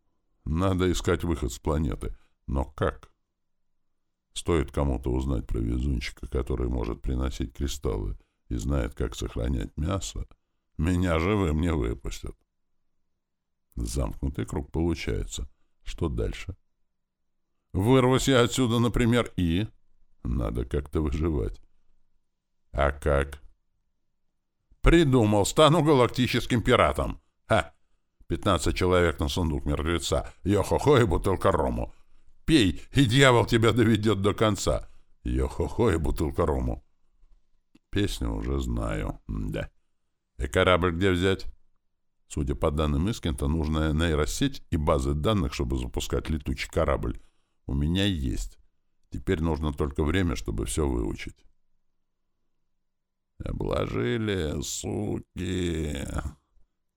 [SPEAKER 1] Надо искать выход с планеты — но как? Стоит кому-то узнать про везунчика, который может приносить кристаллы и знает, как сохранять мясо, меня живым не выпустят. Замкнутый круг получается. Что дальше? Вырвусь я отсюда, например, и... Надо как-то выживать. А как? Придумал, стану галактическим пиратом. Ха! Пятнадцать человек на сундук мертвеца. Йо-хо-хо и бутылка рому. Пей, и дьявол тебя доведет до конца. Йо-хо-хо и бутылка рому. Песню уже знаю. Да. И корабль где взять? Судя по данным Искента, нужная нейросеть и базы данных, чтобы запускать летучий корабль, у меня есть. Теперь нужно только время, чтобы все выучить. Обложили, суки.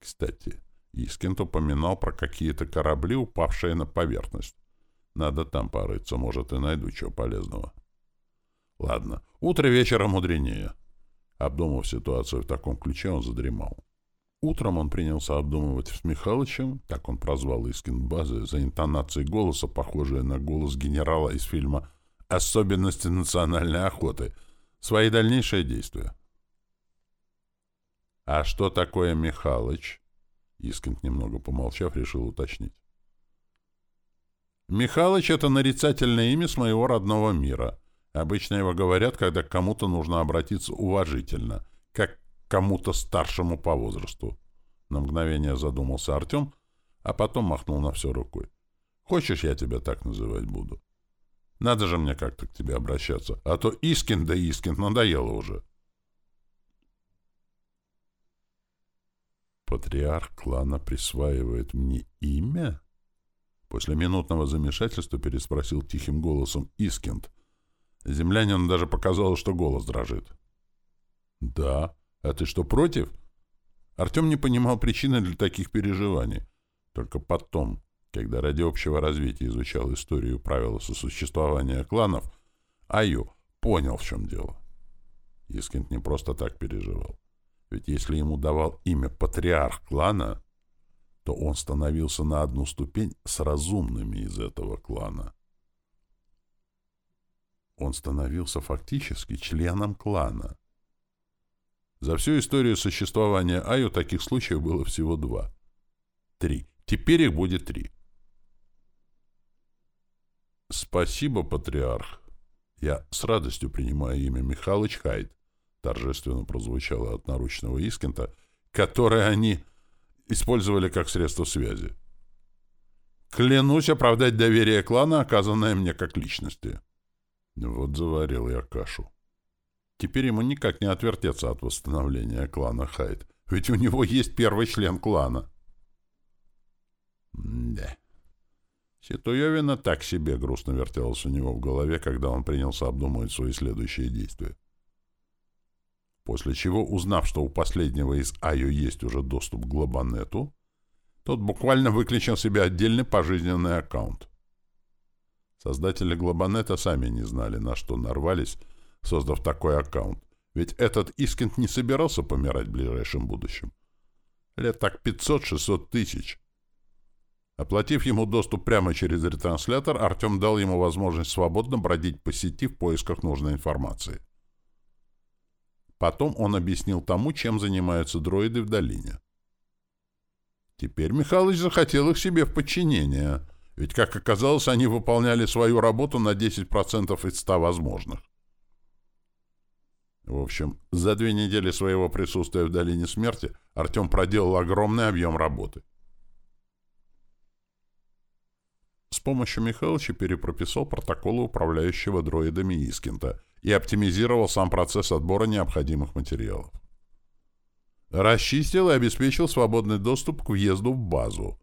[SPEAKER 1] Кстати, Искент упоминал про какие-то корабли, упавшие на поверхность. Надо там порыться, может, и найду чего полезного. Ладно, утро вечера мудренее. Обдумав ситуацию в таком ключе, он задремал. Утром он принялся обдумывать с Михалычем, как он прозвал Искин базы, за интонацией голоса, похожей на голос генерала из фильма «Особенности национальной охоты», свои дальнейшие действия. «А что такое Михалыч?» Искин, немного помолчав, решил уточнить. «Михалыч — это нарицательное имя с моего родного мира. Обычно его говорят, когда кому-то нужно обратиться уважительно, как к кому-то старшему по возрасту». На мгновение задумался Артем, а потом махнул на все рукой. «Хочешь, я тебя так называть буду? Надо же мне как-то к тебе обращаться, а то Искин да Искин надоело уже». Патриарх клана присваивает мне имя? После минутного замешательства переспросил тихим голосом Искент. Землянин даже показалось, что голос дрожит. «Да. А ты что, против?» Артем не понимал причины для таких переживаний. Только потом, когда ради общего развития изучал историю правила сосуществования кланов, Аю понял, в чем дело. Искент не просто так переживал. Ведь если ему давал имя патриарх клана, то он становился на одну ступень с разумными из этого клана. Он становился фактически членом клана. За всю историю существования Аю таких случаев было всего два. Три. Теперь их будет три. Спасибо, патриарх. Я с радостью принимаю имя Михалыч Хайд торжественно прозвучало от наручного Искента, которое они использовали как средство связи. Клянусь оправдать доверие клана, оказанное мне как личности. Вот заварил я кашу. Теперь ему никак не отвертеться от восстановления клана Хайд, ведь у него есть первый член клана. Да. Ситуевина так себе грустно вертелась у него в голове, когда он принялся обдумывать свои следующие действия после чего, узнав, что у последнего из Айо есть уже доступ к Глобанету, тот буквально выключил себе отдельный пожизненный аккаунт. Создатели Глобанета сами не знали, на что нарвались, создав такой аккаунт, ведь этот Искент не собирался помирать в ближайшем будущем. Лет так 500-600 тысяч. Оплатив ему доступ прямо через ретранслятор, Артем дал ему возможность свободно бродить по сети в поисках нужной информации. Потом он объяснил тому, чем занимаются дроиды в долине. Теперь Михалыч захотел их себе в подчинение, ведь, как оказалось, они выполняли свою работу на 10% из 100 возможных. В общем, за две недели своего присутствия в Долине Смерти Артем проделал огромный объем работы. С помощью Михалыча перепрописал протоколы управляющего дроидами Искента и оптимизировал сам процесс отбора необходимых материалов. Расчистил и обеспечил свободный доступ к въезду в базу.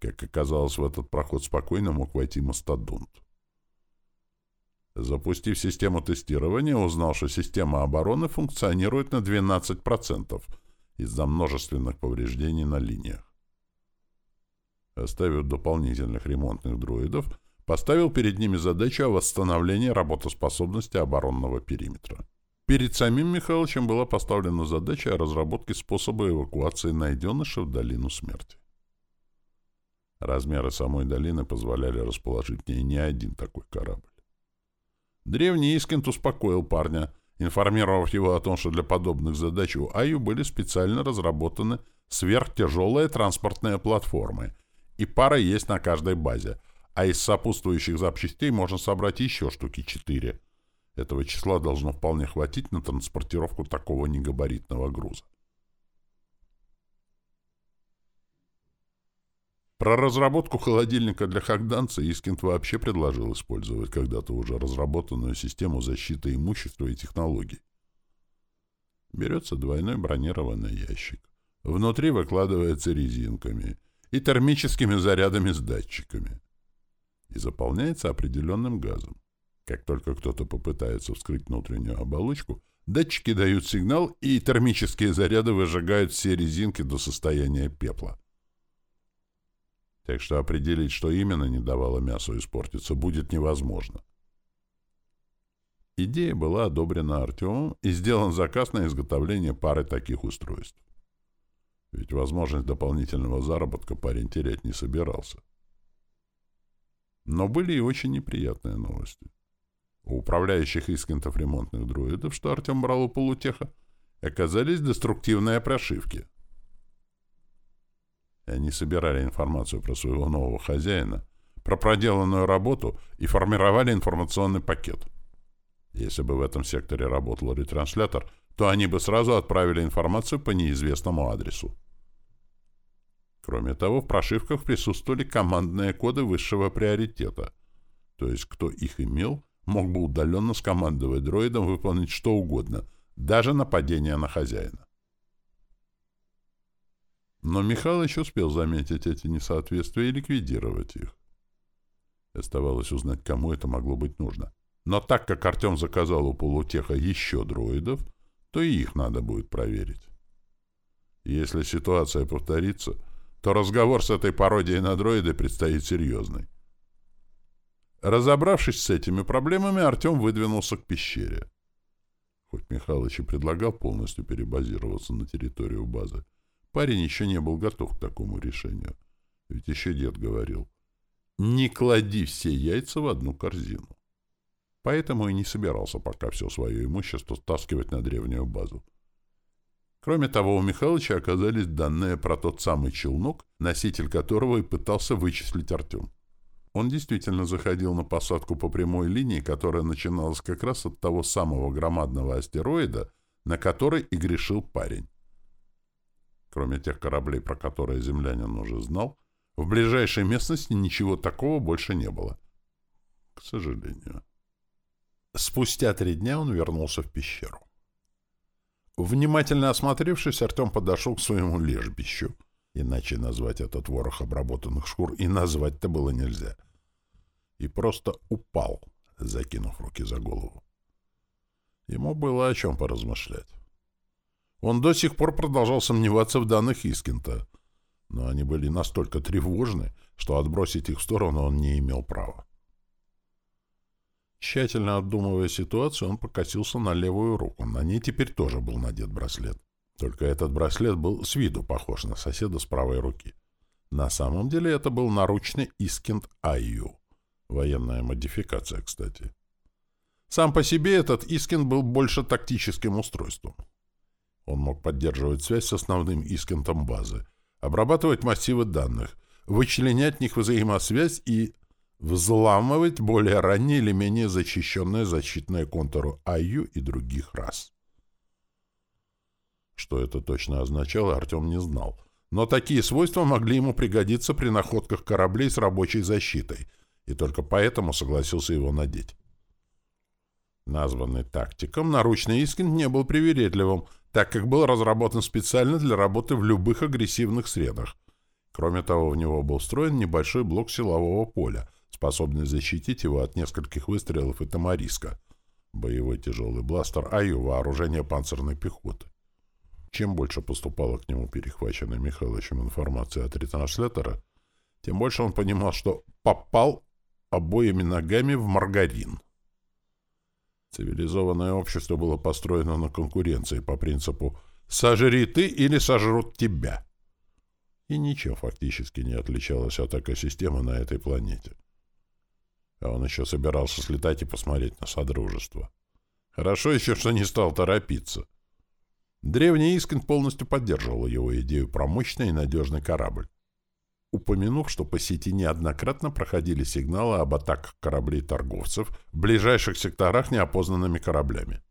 [SPEAKER 1] Как оказалось, в этот проход спокойно мог войти мастодонт. Запустив систему тестирования, узнал, что система обороны функционирует на 12% из-за множественных повреждений на линиях. Оставив дополнительных ремонтных дроидов, поставил перед ними задачу о восстановлении работоспособности оборонного периметра. Перед самим Михайловичем была поставлена задача о разработке способа эвакуации найденыша в долину смерти. Размеры самой долины позволяли расположить в ней не один такой корабль. Древний Искент успокоил парня, информировав его о том, что для подобных задач у Аю были специально разработаны сверхтяжелые транспортные платформы, и пара есть на каждой базе — а из сопутствующих запчастей можно собрать еще штуки четыре. Этого числа должно вполне хватить на транспортировку такого негабаритного груза. Про разработку холодильника для хагданца Искент вообще предложил использовать когда-то уже разработанную систему защиты имущества и технологий. Берется двойной бронированный ящик. Внутри выкладывается резинками и термическими зарядами с датчиками и заполняется определенным газом. Как только кто-то попытается вскрыть внутреннюю оболочку, датчики дают сигнал, и термические заряды выжигают все резинки до состояния пепла. Так что определить, что именно не давало мясу испортиться, будет невозможно. Идея была одобрена Артемом и сделан заказ на изготовление пары таких устройств. Ведь возможность дополнительного заработка парень терять не собирался. Но были и очень неприятные новости. У управляющих искентов ремонтных дроидов, что Артем брал у полутеха, оказались деструктивные прошивки. Они собирали информацию про своего нового хозяина, про проделанную работу и формировали информационный пакет. Если бы в этом секторе работал ретранслятор, то они бы сразу отправили информацию по неизвестному адресу. Кроме того, в прошивках присутствовали командные коды высшего приоритета. То есть, кто их имел, мог бы удаленно скомандовать дроидом выполнить что угодно, даже нападение на хозяина. Но Михалыч успел заметить эти несоответствия и ликвидировать их. Оставалось узнать, кому это могло быть нужно. Но так как Артем заказал у полутеха еще дроидов, то и их надо будет проверить. Если ситуация повторится, то разговор с этой пародией на дроиды предстоит серьезный. Разобравшись с этими проблемами, Артем выдвинулся к пещере. Хоть Михалыч и предлагал полностью перебазироваться на территорию базы, парень еще не был готов к такому решению. Ведь еще дед говорил, «Не клади все яйца в одну корзину». Поэтому и не собирался пока все свое имущество стаскивать на древнюю базу. Кроме того, у Михалыча оказались данные про тот самый челнок, носитель которого и пытался вычислить Артем. Он действительно заходил на посадку по прямой линии, которая начиналась как раз от того самого громадного астероида, на который и грешил парень. Кроме тех кораблей, про которые землянин уже знал, в ближайшей местности ничего такого больше не было. К сожалению. Спустя три дня он вернулся в пещеру. Внимательно осмотревшись, Артем подошел к своему лежбищу. Иначе назвать этот ворох обработанных шкур и назвать-то было нельзя. И просто упал, закинув руки за голову. Ему было о чем поразмышлять. Он до сих пор продолжал сомневаться в данных Искинта, но они были настолько тревожны, что отбросить их в сторону он не имел права. Тщательно обдумывая ситуацию, он покосился на левую руку. На ней теперь тоже был надет браслет. Только этот браслет был с виду похож на соседа с правой руки. На самом деле это был наручный Искент Айю. Военная модификация, кстати. Сам по себе этот Искент был больше тактическим устройством. Он мог поддерживать связь с основным Искентом базы, обрабатывать массивы данных, вычленять в них взаимосвязь и взламывать более ранние или менее защищенные защитные контуры АЮ и других рас. Что это точно означало, Артем не знал. Но такие свойства могли ему пригодиться при находках кораблей с рабочей защитой, и только поэтому согласился его надеть. Названный тактиком, наручный Искин не был привередливым, так как был разработан специально для работы в любых агрессивных средах. Кроме того, в него был встроен небольшой блок силового поля, способный защитить его от нескольких выстрелов и тамариска, боевой тяжелый бластер АЮ вооружение панцирной пехоты. Чем больше поступало к нему перехваченной Михайловичем информации от ретранслятора, тем больше он понимал, что попал обоими ногами в маргарин. Цивилизованное общество было построено на конкуренции по принципу «сожри ты или сожрут тебя». И ничем фактически не отличалось от экосистемы на этой планете. А он еще собирался слетать и посмотреть на Содружество. Хорошо еще, что не стал торопиться. Древний Искин полностью поддерживал его идею про мощный и надежный корабль, упомянув, что по сети неоднократно проходили сигналы об атаках кораблей-торговцев в ближайших секторах неопознанными кораблями.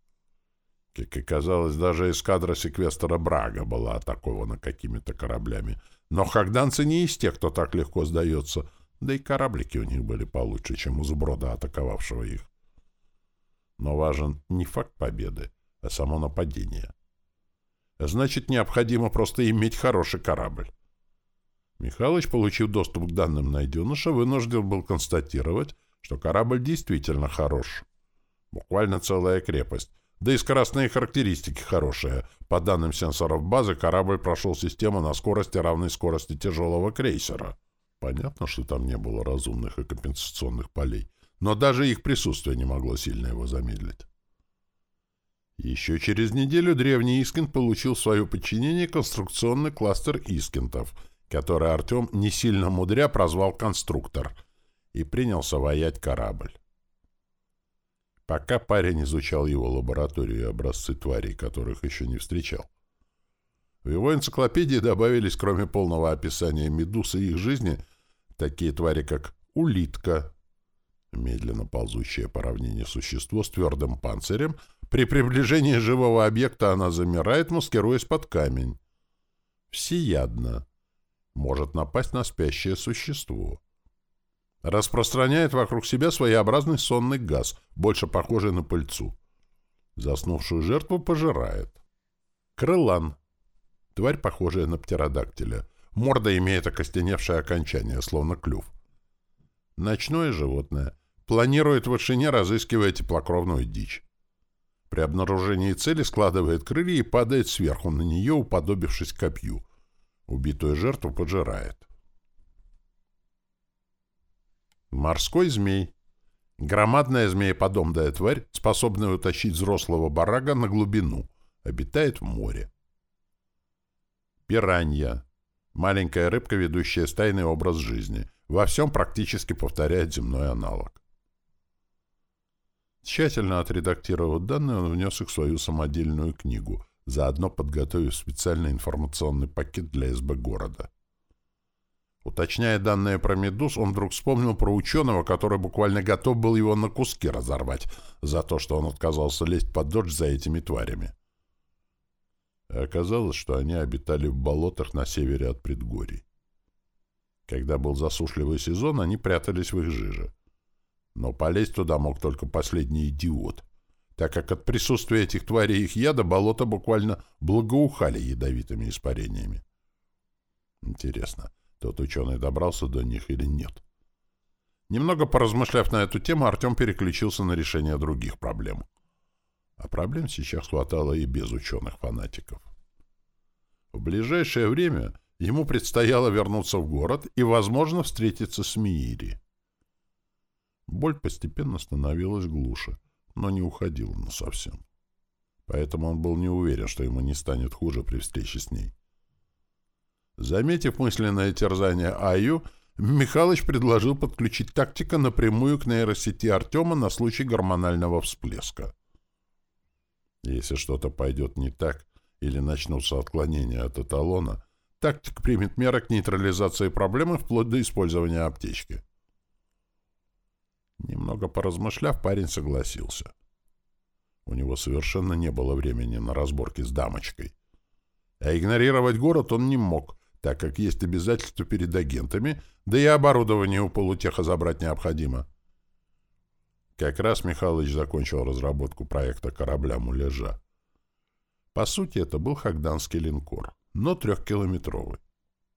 [SPEAKER 1] Как оказалось, даже эскадра секвестора Брага была атакована какими-то кораблями, но хагданцы не из тех, кто так легко сдается — да и кораблики у них были получше, чем у сброда, атаковавшего их. Но важен не факт победы, а само нападение. Значит, необходимо просто иметь хороший корабль. Михалыч, получив доступ к данным найденыша, вынужден был констатировать, что корабль действительно хорош. Буквально целая крепость. Да и скоростные характеристики хорошие. По данным сенсоров базы, корабль прошел систему на скорости, равной скорости тяжелого крейсера. Понятно, что там не было разумных и компенсационных полей, но даже их присутствие не могло сильно его замедлить. Еще через неделю древний Искент получил в свое подчинение конструкционный кластер Искентов, который Артем не сильно мудря прозвал «конструктор», и принялся воять корабль. Пока парень изучал его лабораторию и образцы тварей, которых еще не встречал. В его энциклопедии добавились, кроме полного описания медуз и их жизни, такие твари, как улитка, медленно ползущее по равнине существо с твердым панцирем, при приближении живого объекта она замирает, маскируясь под камень. Всеядно. Может напасть на спящее существо. Распространяет вокруг себя своеобразный сонный газ, больше похожий на пыльцу. Заснувшую жертву пожирает. Крылан. Тварь, похожая на птеродактиля. Морда имеет окостеневшее окончание, словно клюв. Ночное животное. Планирует в вышине, разыскивая теплокровную дичь. При обнаружении цели складывает крылья и падает сверху на нее, уподобившись копью. Убитую жертву поджирает. Морской змей. Громадная змееподобная тварь, способная утащить взрослого барага на глубину, обитает в море. Пиранья. Маленькая рыбка, ведущая стайный образ жизни. Во всем практически повторяет земной аналог. Тщательно отредактировав данные, он внес их в свою самодельную книгу, заодно подготовив специальный информационный пакет для СБ города. Уточняя данные про медуз, он вдруг вспомнил про ученого, который буквально готов был его на куски разорвать за то, что он отказался лезть под дождь за этими тварями. Оказалось, что они обитали в болотах на севере от предгорий. Когда был засушливый сезон, они прятались в их жиже. Но полезть туда мог только последний идиот, так как от присутствия этих тварей их яда болота буквально благоухали ядовитыми испарениями. Интересно, тот ученый добрался до них или нет? Немного поразмышляв на эту тему, Артем переключился на решение других проблем. А проблем сейчас хватало и без ученых-фанатиков. В ближайшее время ему предстояло вернуться в город и, возможно, встретиться с Миири. Боль постепенно становилась глуше, но не уходила насовсем. Поэтому он был не уверен, что ему не станет хуже при встрече с ней. Заметив мысленное терзание Аю, Михалыч предложил подключить тактика напрямую к нейросети Артема на случай гормонального всплеска. Если что-то пойдет не так или начнутся отклонения от эталона, тактик примет меры к нейтрализации проблемы вплоть до использования аптечки. Немного поразмышляв, парень согласился. У него совершенно не было времени на разборки с дамочкой. А игнорировать город он не мог, так как есть обязательства перед агентами, да и оборудование у полутеха забрать необходимо. Как раз Михалыч закончил разработку проекта корабля «Муляжа». По сути, это был хагданский линкор, но трехкилометровый.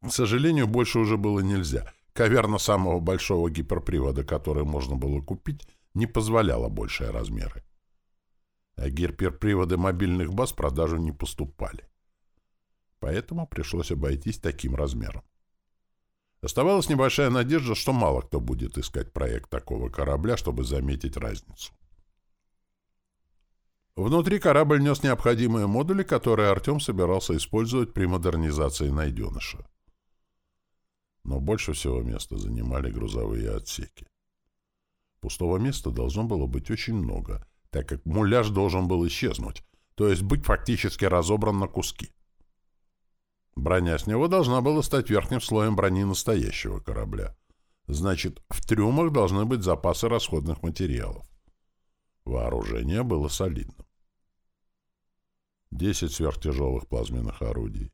[SPEAKER 1] К сожалению, больше уже было нельзя, Каверна самого большого гиперпривода, который можно было купить, не позволяла большие размеры. А гиперприводы мобильных баз в продажу не поступали. Поэтому пришлось обойтись таким размером. Оставалась небольшая надежда, что мало кто будет искать проект такого корабля, чтобы заметить разницу. Внутри корабль нес необходимые модули, которые Артем собирался использовать при модернизации найденыша но больше всего места занимали грузовые отсеки. Пустого места должно было быть очень много, так как муляж должен был исчезнуть, то есть быть фактически разобран на куски. Броня с него должна была стать верхним слоем брони настоящего корабля. Значит, в трюмах должны быть запасы расходных материалов. Вооружение было солидным. 10 сверхтяжелых плазменных орудий,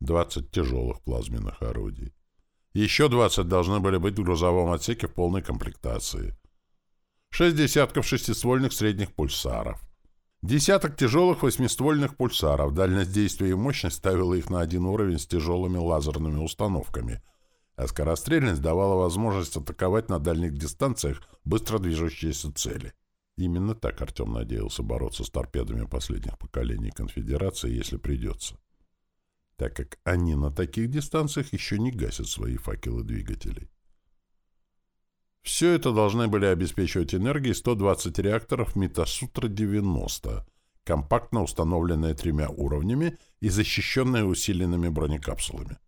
[SPEAKER 1] 20 тяжелых плазменных орудий, еще 20 должны были быть в грузовом отсеке в полной комплектации. Шесть десятков шестиствольных средних пульсаров. Десяток тяжелых восьмиствольных пульсаров. Дальность действия и мощность ставила их на один уровень с тяжелыми лазерными установками. а скорострельность давала возможность атаковать на дальних дистанциях быстро движущиеся цели. Именно так Артем надеялся бороться с торпедами последних поколений Конфедерации, если придется. Так как они на таких дистанциях еще не гасят свои факелы двигателей. Все это должны были обеспечивать энергией 120 реакторов Митасутра-90, компактно установленные тремя уровнями и защищенные усиленными бронекапсулами.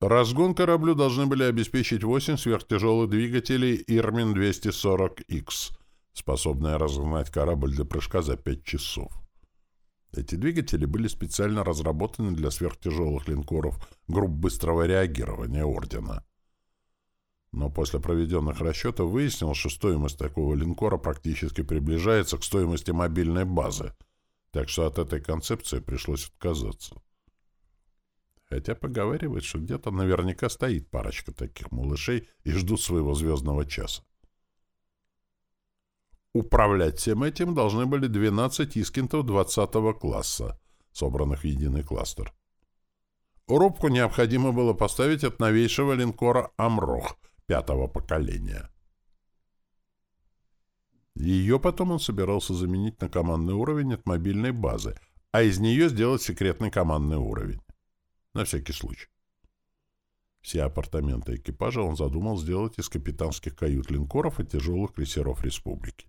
[SPEAKER 1] Разгон кораблю должны были обеспечить 8 сверхтяжелых двигателей Ирмин-240X, способные разгнать корабль для прыжка за 5 часов. Эти двигатели были специально разработаны для сверхтяжелых линкоров групп быстрого реагирования Ордена. Но после проведенных расчетов выяснилось, что стоимость такого линкора практически приближается к стоимости мобильной базы, так что от этой концепции пришлось отказаться. Хотя поговаривают, что где-то наверняка стоит парочка таких малышей и ждут своего звездного часа. Управлять всем этим должны были 12 искинтов 20 класса, собранных в единый кластер. Рубку необходимо было поставить от новейшего линкора «Амрох» пятого поколения. Ее потом он собирался заменить на командный уровень от мобильной базы, а из нее сделать секретный командный уровень. На всякий случай. Все апартаменты экипажа он задумал сделать из капитанских кают линкоров и тяжелых крейсеров республики.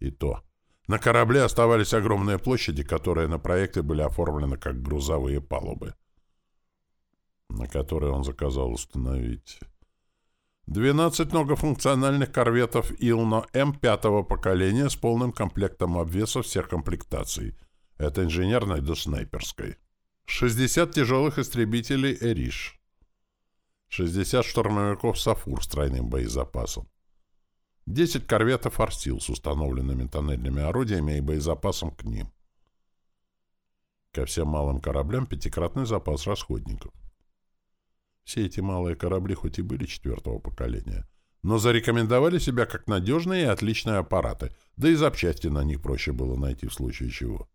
[SPEAKER 1] И то. На корабле оставались огромные площади, которые на проекте были оформлены как грузовые палубы, на которые он заказал установить 12 многофункциональных корветов «Илно-М» пятого поколения с полным комплектом обвесов всех комплектаций. Это инженерной до снайперской. 60 тяжелых истребителей «Эриш», 60 штурмовиков «Сафур» с тройным боезапасом, 10 корветов «Арсил» с установленными тоннельными орудиями и боезапасом к ним. Ко всем малым кораблям пятикратный запас расходников. Все эти малые корабли хоть и были четвертого поколения, но зарекомендовали себя как надежные и отличные аппараты, да и запчасти на них проще было найти в случае чего.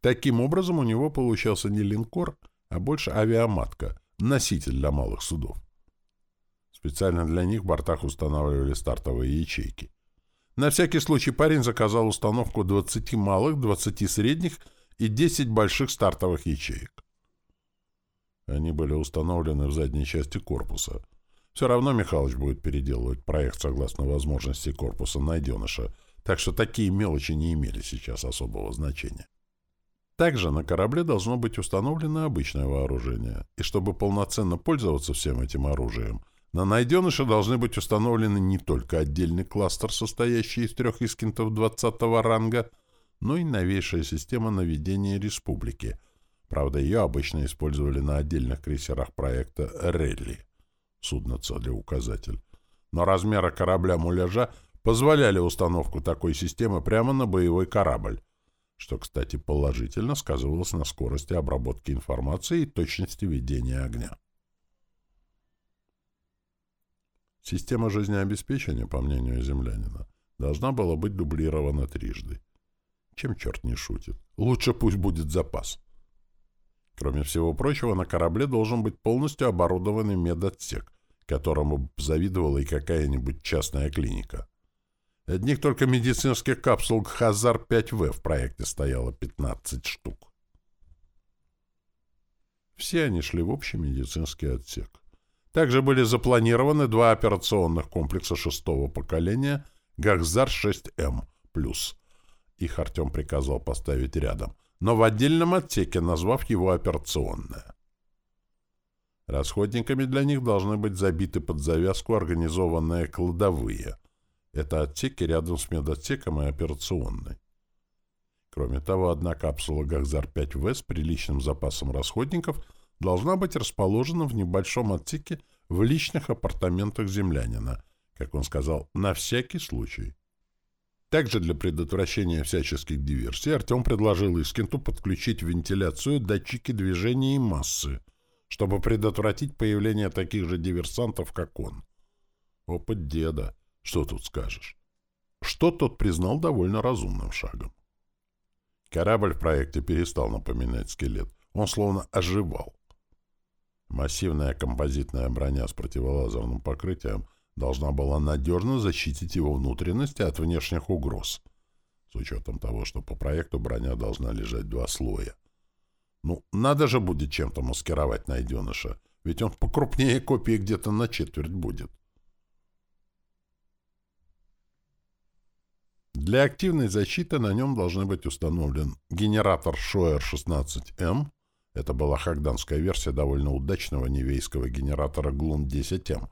[SPEAKER 1] Таким образом, у него получался не линкор, а больше авиаматка, носитель для малых судов. Специально для них в бортах устанавливали стартовые ячейки. На всякий случай парень заказал установку 20 малых, 20 средних и 10 больших стартовых ячеек. Они были установлены в задней части корпуса. Все равно Михалыч будет переделывать проект согласно возможностей корпуса найденыша, так что такие мелочи не имели сейчас особого значения. Также на корабле должно быть установлено обычное вооружение, и чтобы полноценно пользоваться всем этим оружием, на найденыше должны быть установлены не только отдельный кластер, состоящий из трех искинтов 20 ранга, но и новейшая система наведения республики. Правда, ее обычно использовали на отдельных крейсерах проекта «Релли» — судно-целеуказатель. Но размеры корабля-муляжа позволяли установку такой системы прямо на боевой корабль, что, кстати, положительно сказывалось на скорости обработки информации и точности ведения огня. Система жизнеобеспечения, по мнению землянина, должна была быть дублирована трижды. Чем черт не шутит? Лучше пусть будет запас. Кроме всего прочего, на корабле должен быть полностью оборудованный медотсек, которому завидовала и какая-нибудь частная клиника. Одних только медицинских капсул Хазар-5В в проекте стояло 15 штук. Все они шли в общий медицинский отсек. Также были запланированы два операционных комплекса шестого поколения Гахзар-6М+. Их Артем приказал поставить рядом, но в отдельном отсеке, назвав его операционное. Расходниками для них должны быть забиты под завязку организованные кладовые — это отсеки рядом с медотсеком и операционной. Кроме того, одна капсула Гахзар-5В с приличным запасом расходников должна быть расположена в небольшом отсеке в личных апартаментах землянина, как он сказал, на всякий случай. Также для предотвращения всяческих диверсий Артем предложил Искенту подключить вентиляцию датчики движения и массы, чтобы предотвратить появление таких же диверсантов, как он. Опыт деда. Что тут скажешь? Что тот признал довольно разумным шагом. Корабль в проекте перестал напоминать скелет. Он словно оживал. Массивная композитная броня с противолазерным покрытием должна была надежно защитить его внутренности от внешних угроз, с учетом того, что по проекту броня должна лежать два слоя. Ну, надо же будет чем-то маскировать найденыша, ведь он покрупнее копии где-то на четверть будет. Для активной защиты на нем должны быть установлен генератор Шоер-16М, это была хагданская версия довольно удачного невейского генератора Глун-10М,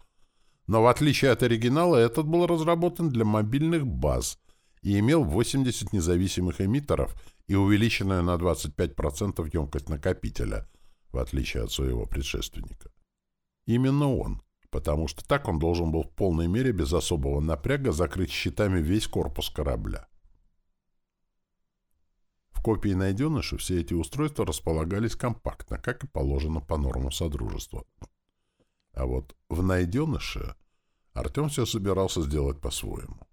[SPEAKER 1] но в отличие от оригинала этот был разработан для мобильных баз и имел 80 независимых эмиттеров и увеличенную на 25% емкость накопителя, в отличие от своего предшественника. Именно он, потому что так он должен был в полной мере без особого напряга закрыть щитами весь корпус корабля. В копии найденыша все эти устройства располагались компактно, как и положено по нормам Содружества. А вот в найденыше Артем все собирался сделать по-своему.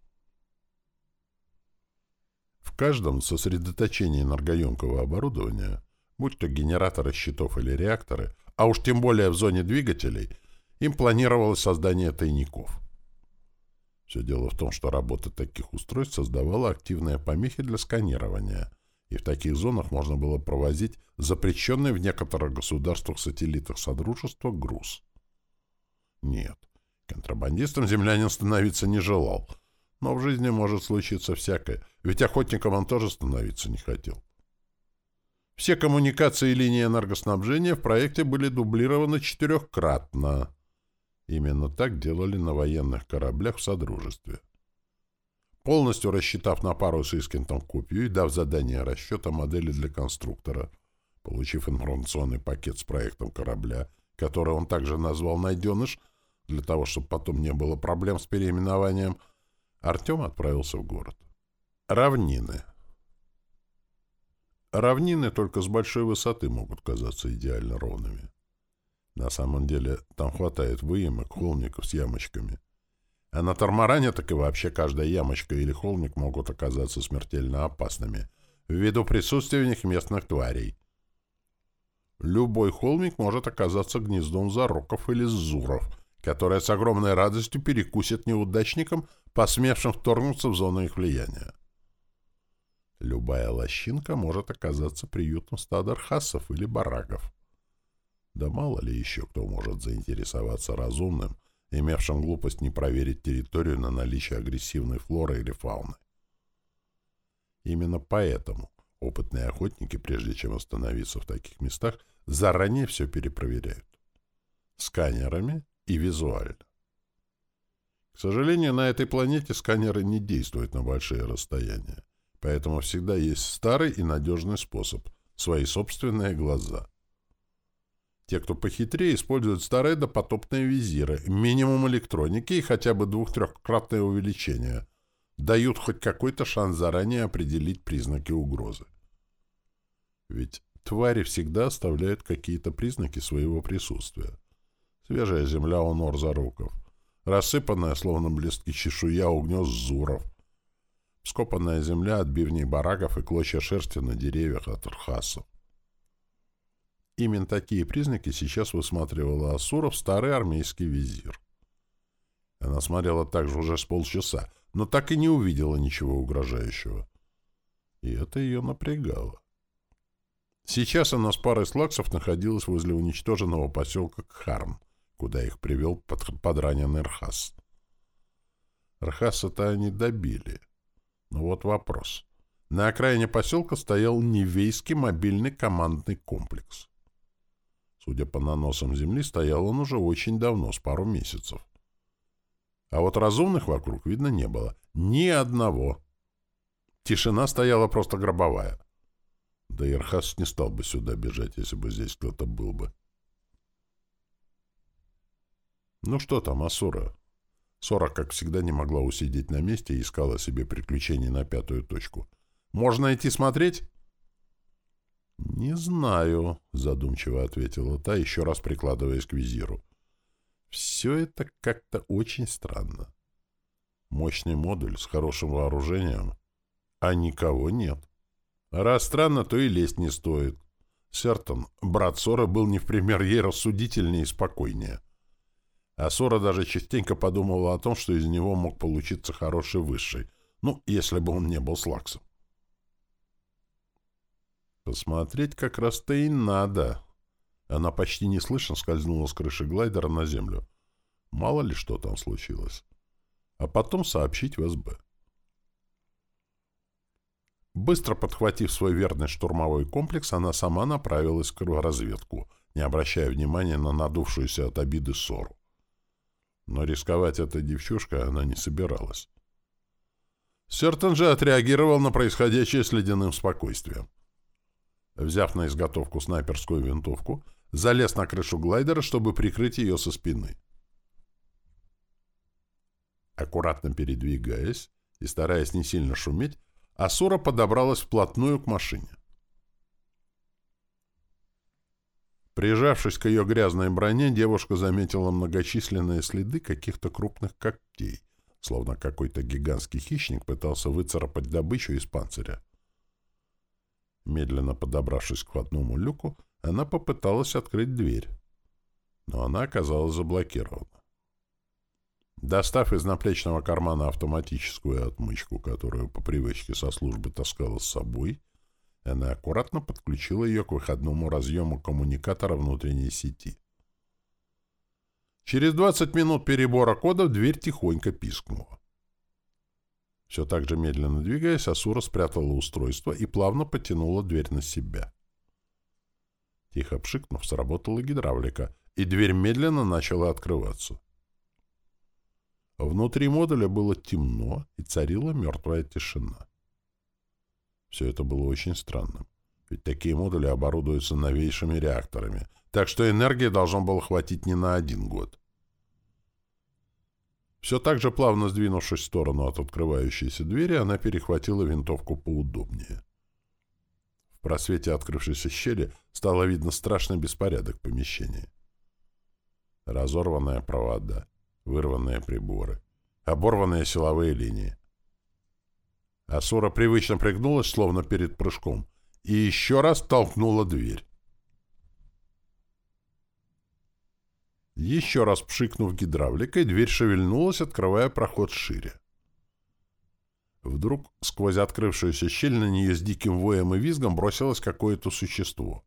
[SPEAKER 1] В каждом сосредоточении энергоемкого оборудования, будь то генераторы щитов или реакторы, а уж тем более в зоне двигателей – им планировалось создание тайников. Все дело в том, что работа таких устройств создавала активные помехи для сканирования, и в таких зонах можно было провозить запрещенный в некоторых государствах сателлитах Содружества груз. Нет, контрабандистом землянин становиться не желал, но в жизни может случиться всякое, ведь охотником он тоже становиться не хотел. Все коммуникации и линии энергоснабжения в проекте были дублированы четырехкратно. Именно так делали на военных кораблях в Содружестве. Полностью рассчитав на пару с Искентом копию и дав задание расчета модели для конструктора, получив информационный пакет с проектом корабля, который он также назвал «Найденыш», для того, чтобы потом не было проблем с переименованием, Артем отправился в город. Равнины. Равнины только с большой высоты могут казаться идеально ровными. На самом деле там хватает выемок, холмиков с ямочками. А на Тормаране так и вообще каждая ямочка или холмик могут оказаться смертельно опасными ввиду присутствия в них местных тварей. Любой холмик может оказаться гнездом зароков или зуров, которые с огромной радостью перекусят неудачникам, посмевшим вторгнуться в зону их влияния. Любая лощинка может оказаться приютом стада архасов или барагов. Да мало ли еще кто может заинтересоваться разумным, имевшим глупость не проверить территорию на наличие агрессивной флоры или фауны. Именно поэтому опытные охотники, прежде чем остановиться в таких местах, заранее все перепроверяют. Сканерами и визуально. К сожалению, на этой планете сканеры не действуют на большие расстояния, поэтому всегда есть старый и надежный способ — свои собственные глаза. Те, кто похитрее, используют старые допотопные визиры, минимум электроники и хотя бы двух-трехкратное увеличение. Дают хоть какой-то шанс заранее определить признаки угрозы. Ведь твари всегда оставляют какие-то признаки своего присутствия. Свежая земля у нор заруков, рассыпанная, словно блестки чешуя у гнезд зуров, скопанная земля от бивней бараков и клочья шерсти на деревьях от рхасов. Именно такие признаки сейчас высматривала Асура в старый армейский визир. Она смотрела так же уже с полчаса, но так и не увидела ничего угрожающего. И это ее напрягало. Сейчас она с парой слаксов находилась возле уничтоженного поселка Кхарн, куда их привел под, подраненный Рхас. Рхаса-то они добили. Но вот вопрос. На окраине поселка стоял Невейский мобильный командный комплекс. Судя по наносам земли, стоял он уже очень давно, с пару месяцев. А вот разумных вокруг видно не было. Ни одного. Тишина стояла просто гробовая. Да Ирхас не стал бы сюда бежать, если бы здесь кто-то был бы. Ну что там, Асура? Сора, как всегда, не могла усидеть на месте и искала себе приключений на пятую точку. «Можно идти смотреть?» «Не знаю», — задумчиво ответила та, еще раз прикладываясь к визиру. «Все это как-то очень странно. Мощный модуль с хорошим вооружением, а никого нет. Раз странно, то и лезть не стоит. Сертон, брат Сора, был не в пример ей рассудительнее и спокойнее. А Сора даже частенько подумала о том, что из него мог получиться хороший высший, ну, если бы он не был слаксом. Посмотреть как раз-то и надо. Она почти неслышно скользнула с крыши глайдера на землю. Мало ли что там случилось. А потом сообщить в СБ. Быстро подхватив свой верный штурмовой комплекс, она сама направилась к разведку, не обращая внимания на надувшуюся от обиды ссору. Но рисковать этой девчушкой она не собиралась. Сертон же отреагировал на происходящее с ледяным спокойствием. Взяв на изготовку снайперскую винтовку, залез на крышу глайдера, чтобы прикрыть ее со спины. Аккуратно передвигаясь и стараясь не сильно шуметь, Асура подобралась вплотную к машине. Прижавшись к ее грязной броне, девушка заметила многочисленные следы каких-то крупных когтей, словно какой-то гигантский хищник пытался выцарапать добычу из панциря. Медленно подобравшись к входному люку, она попыталась открыть дверь, но она оказалась заблокирована. Достав из наплечного кармана автоматическую отмычку, которую по привычке со службы таскала с собой, она аккуратно подключила ее к выходному разъему коммуникатора внутренней сети. Через 20 минут перебора кодов дверь тихонько пискнула. Все так же медленно двигаясь, Асура спрятала устройство и плавно потянула дверь на себя. Тихо пшикнув, сработала гидравлика, и дверь медленно начала открываться. Внутри модуля было темно и царила мертвая тишина. Все это было очень странным, ведь такие модули оборудуются новейшими реакторами, так что энергии должно было хватить не на один год. Все так же плавно сдвинувшись в сторону от открывающейся двери, она перехватила винтовку поудобнее. В просвете открывшейся щели стало видно страшный беспорядок в помещении. Разорванные провода, вырванные приборы, оборванные силовые линии. Асура привычно пригнулась, словно перед прыжком, и еще раз толкнула дверь. Еще раз пшикнув гидравликой, дверь шевельнулась, открывая проход шире. Вдруг сквозь открывшуюся щель на нее с диким воем и визгом бросилось какое-то существо.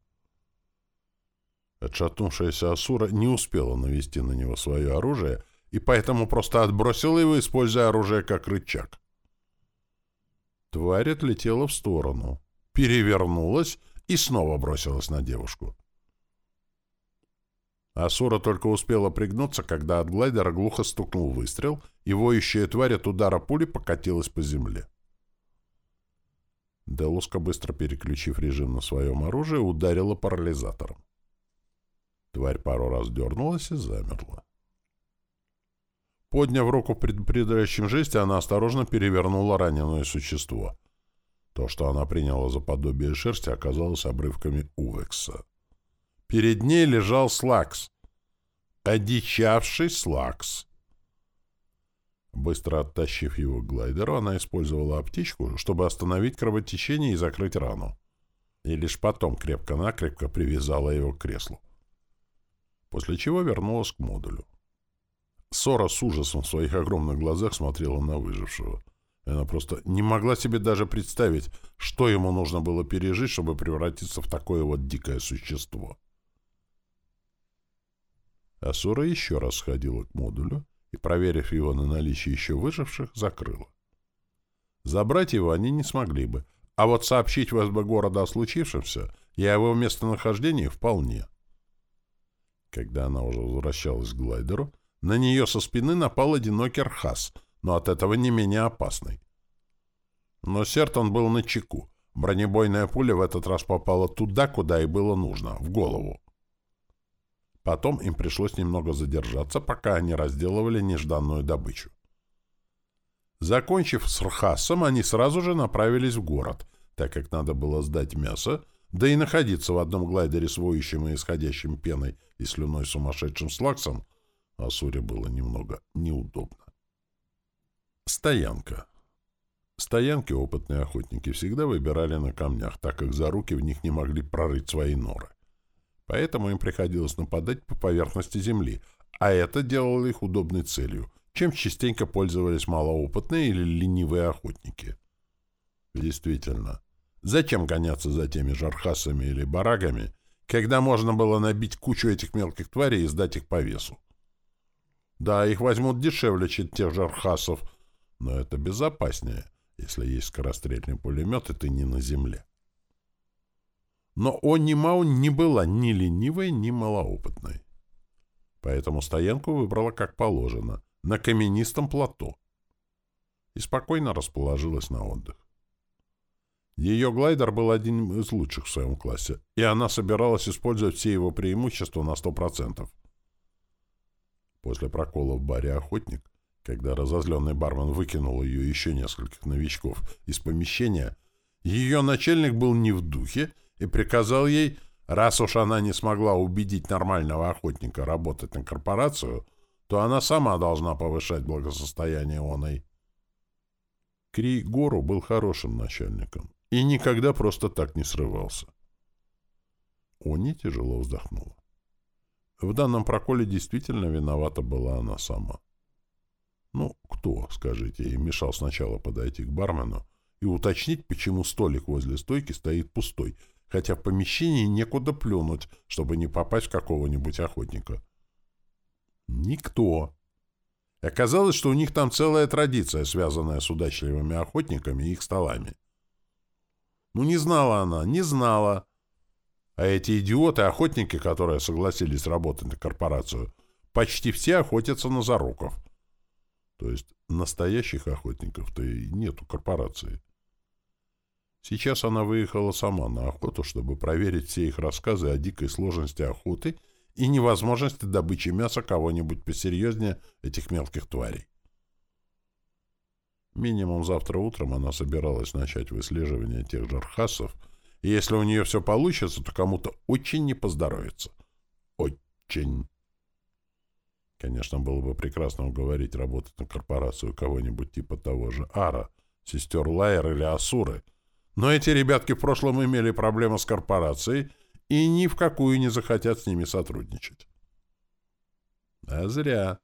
[SPEAKER 1] Отшатнувшаяся Асура не успела навести на него свое оружие — и поэтому просто отбросил его, используя оружие как рычаг. Тварь отлетела в сторону, перевернулась и снова бросилась на девушку. Асура только успела пригнуться, когда от глайдера глухо стукнул выстрел, и воющая тварь от удара пули покатилась по земле. Делуска, быстро переключив режим на своем оружии, ударила парализатором. Тварь пару раз дернулась и замерла. Подняв руку в предыдущем жесте, она осторожно перевернула раненое существо. То, что она приняла за подобие шерсти, оказалось обрывками увекса. Перед ней лежал слакс. Одичавший слакс. Быстро оттащив его к глайдеру, она использовала аптечку, чтобы остановить кровотечение и закрыть рану. И лишь потом крепко-накрепко привязала его к креслу. После чего вернулась к модулю. Сора с ужасом в своих огромных глазах смотрела на выжившего. Она просто не могла себе даже представить, что ему нужно было пережить, чтобы превратиться в такое вот дикое существо. А Сора еще раз сходила к модулю и, проверив его на наличие еще выживших, закрыла. Забрать его они не смогли бы, а вот сообщить в города о случившемся и о его местонахождении вполне. Когда она уже возвращалась к глайдеру, на нее со спины напал одинокий Архас, но от этого не менее опасный. Но Сертон был на чеку. Бронебойная пуля в этот раз попала туда, куда и было нужно, в голову. Потом им пришлось немного задержаться, пока они разделывали нежданную добычу. Закончив с Рхасом, они сразу же направились в город, так как надо было сдать мясо, да и находиться в одном глайдере с воющим и исходящим пеной и слюной сумасшедшим слаксом Асуре было немного неудобно. Стоянка. Стоянки опытные охотники всегда выбирали на камнях, так как за руки в них не могли прорыть свои норы. Поэтому им приходилось нападать по поверхности земли, а это делало их удобной целью, чем частенько пользовались малоопытные или ленивые охотники. Действительно, зачем гоняться за теми жархасами или барагами, когда можно было набить кучу этих мелких тварей и сдать их по весу? Да, их возьмут дешевле, чем тех жархасов, но это безопаснее, если есть скорострельный пулемет, и ты не на земле. Но Онни Мау не была ни ленивой, ни малоопытной. Поэтому стоянку выбрала как положено, на каменистом плато. И спокойно расположилась на отдых. Ее глайдер был один из лучших в своем классе, и она собиралась использовать все его преимущества на сто процентов. После прокола в баре «Охотник», когда разозленный бармен выкинул ее еще нескольких новичков из помещения, ее начальник был не в духе и приказал ей, раз уж она не смогла убедить нормального охотника работать на корпорацию, то она сама должна повышать благосостояние оной. Кри Гору был хорошим начальником и никогда просто так не срывался. Они тяжело вздохнула. В данном проколе действительно виновата была она сама. Ну, кто, скажите, и мешал сначала подойти к бармену и уточнить, почему столик возле стойки стоит пустой, хотя в помещении некуда плюнуть, чтобы не попасть в какого-нибудь охотника. Никто. Оказалось, что у них там целая традиция, связанная с удачливыми охотниками и их столами. Ну, не знала она, не знала. А эти идиоты-охотники, которые согласились работать на корпорацию, почти все охотятся на заруков. То есть настоящих охотников-то и нету корпорации. Сейчас она выехала сама на охоту, чтобы проверить все их рассказы о дикой сложности охоты и невозможности добычи мяса кого-нибудь посерьезнее этих мелких тварей. Минимум завтра утром она собиралась начать выслеживание тех же архасов, и если у нее все получится, то кому-то очень не поздоровится. Очень. Конечно, было бы прекрасно уговорить работать на корпорацию кого-нибудь типа того же Ара, сестер Лайер или Асуры. Но эти ребятки в прошлом имели проблемы с корпорацией и ни в какую не захотят с ними сотрудничать. А зря.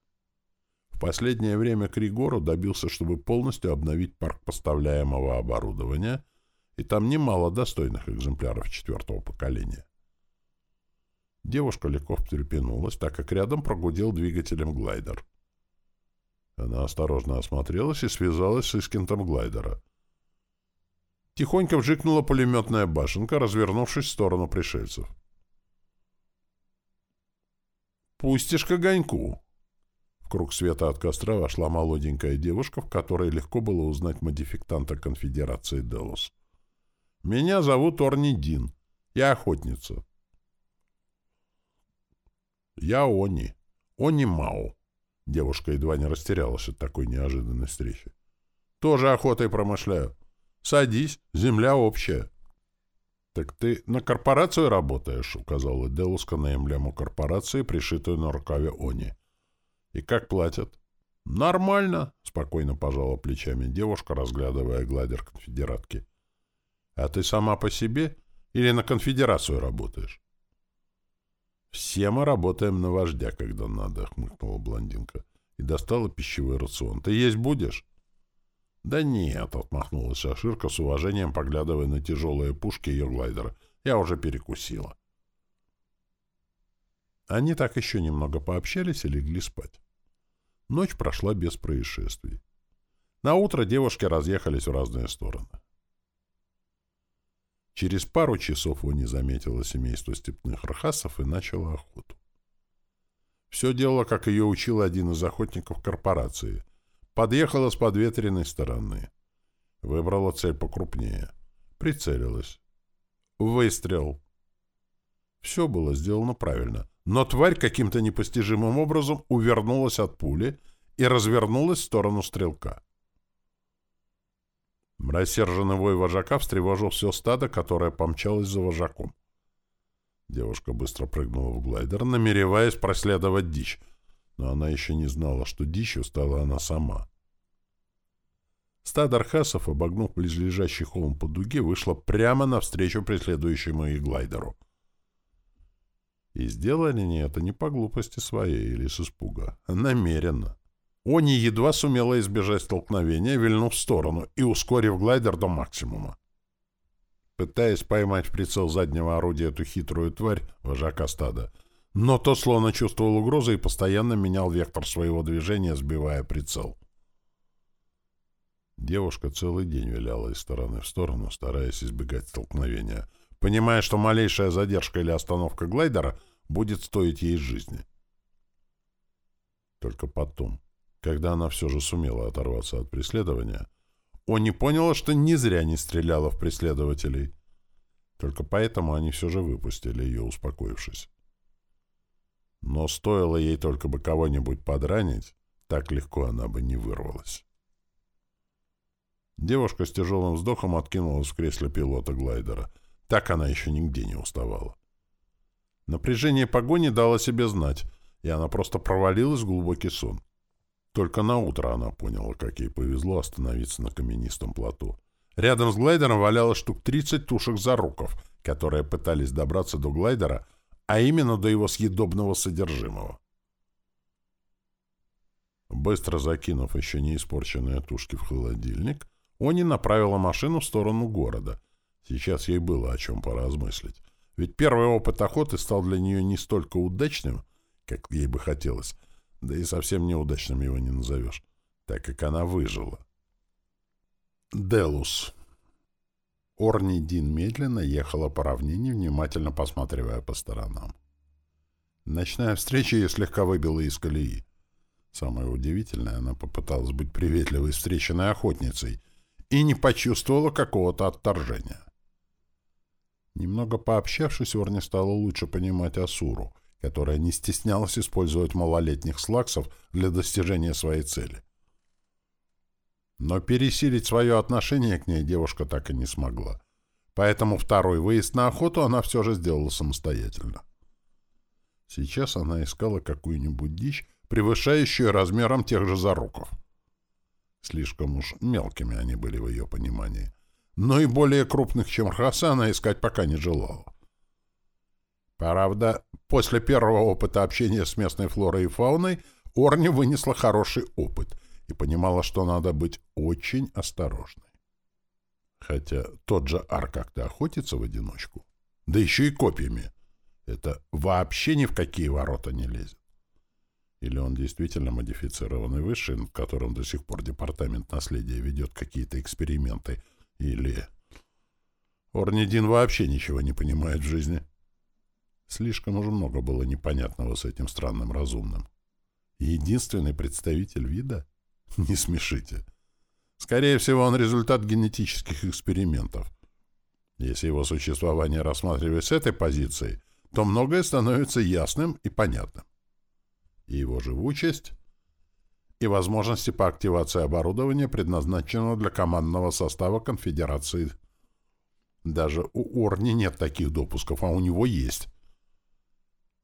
[SPEAKER 1] В последнее время Кригору добился, чтобы полностью обновить парк поставляемого оборудования — и там немало достойных экземпляров четвертого поколения. Девушка легко встрепенулась, так как рядом прогудел двигателем глайдер. Она осторожно осмотрелась и связалась с Искентом глайдера. Тихонько вжикнула пулеметная башенка, развернувшись в сторону пришельцев. «Пустишь к огоньку!» В круг света от костра вошла молоденькая девушка, в которой легко было узнать модификтанта конфедерации Делос. Меня зовут Орни Дин. Я охотница. Я Они. Они Мао. Девушка едва не растерялась от такой неожиданной встречи. Тоже охотой промышляю. Садись, земля общая. Так ты на корпорацию работаешь, указала Делуска на эмблему корпорации, пришитую на рукаве Они. И как платят? Нормально, спокойно пожала плечами девушка, разглядывая гладер конфедератки. А ты сама по себе или на конфедерацию работаешь? Все мы работаем на вождя, когда надо, хмыкнула блондинка и достала пищевой рацион. Ты есть будешь? Да нет, отмахнулась Аширка с уважением, поглядывая на тяжелые пушки ее глайдера. Я уже перекусила. Они так еще немного пообщались и легли спать. Ночь прошла без происшествий. На утро девушки разъехались в разные стороны. Через пару часов Они заметила семейство степных рахасов и начала охоту. Все дело, как ее учил один из охотников корпорации. Подъехала с подветренной стороны. Выбрала цель покрупнее. Прицелилась. Выстрел. Все было сделано правильно. Но тварь каким-то непостижимым образом увернулась от пули и развернулась в сторону стрелка. Рассерженный вой вожака встревожил все стадо, которое помчалось за вожаком. Девушка быстро прыгнула в глайдер, намереваясь проследовать дичь, но она еще не знала, что дичью стала она сама. Стадо архасов, обогнув близлежащий холм по дуге, вышло прямо навстречу преследующему их глайдеру. И сделали они это не по глупости своей или с испуга, а намеренно. Они едва сумела избежать столкновения, вильнув в сторону и ускорив глайдер до максимума. Пытаясь поймать в прицел заднего орудия эту хитрую тварь, вожака стада, но тот словно чувствовал угрозу и постоянно менял вектор своего движения, сбивая прицел. Девушка целый день виляла из стороны в сторону, стараясь избегать столкновения, понимая, что малейшая задержка или остановка глайдера будет стоить ей жизни. Только потом, когда она все же сумела оторваться от преследования, он не поняла, что не зря не стреляла в преследователей. Только поэтому они все же выпустили ее, успокоившись. Но стоило ей только бы кого-нибудь подранить, так легко она бы не вырвалась. Девушка с тяжелым вздохом откинулась в кресле пилота глайдера. Так она еще нигде не уставала. Напряжение погони дало себе знать, и она просто провалилась в глубокий сон. Только на утро она поняла, как ей повезло остановиться на каменистом плоту. Рядом с глайдером валялось штук 30 тушек заруков, которые пытались добраться до глайдера, а именно до его съедобного содержимого. Быстро закинув еще не испорченные тушки в холодильник, Они направила машину в сторону города. Сейчас ей было о чем поразмыслить. Ведь первый опыт охоты стал для нее не столько удачным, как ей бы хотелось, да и совсем неудачным его не назовешь, так как она выжила. Делус. Орни Дин медленно ехала по равнине, внимательно посматривая по сторонам. Ночная встреча ее слегка выбила из колеи. Самое удивительное, она попыталась быть приветливой встреченной охотницей и не почувствовала какого-то отторжения. Немного пообщавшись, Орни стала лучше понимать Асуру, которая не стеснялась использовать малолетних слаксов для достижения своей цели. Но пересилить свое отношение к ней девушка так и не смогла. Поэтому второй выезд на охоту она все же сделала самостоятельно. Сейчас она искала какую-нибудь дичь, превышающую размером тех же заруков. Слишком уж мелкими они были в ее понимании. Но и более крупных, чем рхаса, она искать пока не желала. Правда, после первого опыта общения с местной флорой и фауной Орни вынесла хороший опыт и понимала, что надо быть очень осторожной. Хотя тот же Ар как-то охотится в одиночку, да еще и копьями. Это вообще ни в какие ворота не лезет. Или он действительно модифицированный высший, над которым до сих пор департамент наследия ведет какие-то эксперименты, или... Орнидин вообще ничего не понимает в жизни. Слишком уж много было непонятного с этим странным разумным. Единственный представитель вида? Не смешите. Скорее всего, он результат генетических экспериментов. Если его существование рассматривать с этой позиции, то многое становится ясным и понятным. И его живучесть, и возможности по активации оборудования, предназначенного для командного состава конфедерации. Даже у Орни нет таких допусков, а у него есть.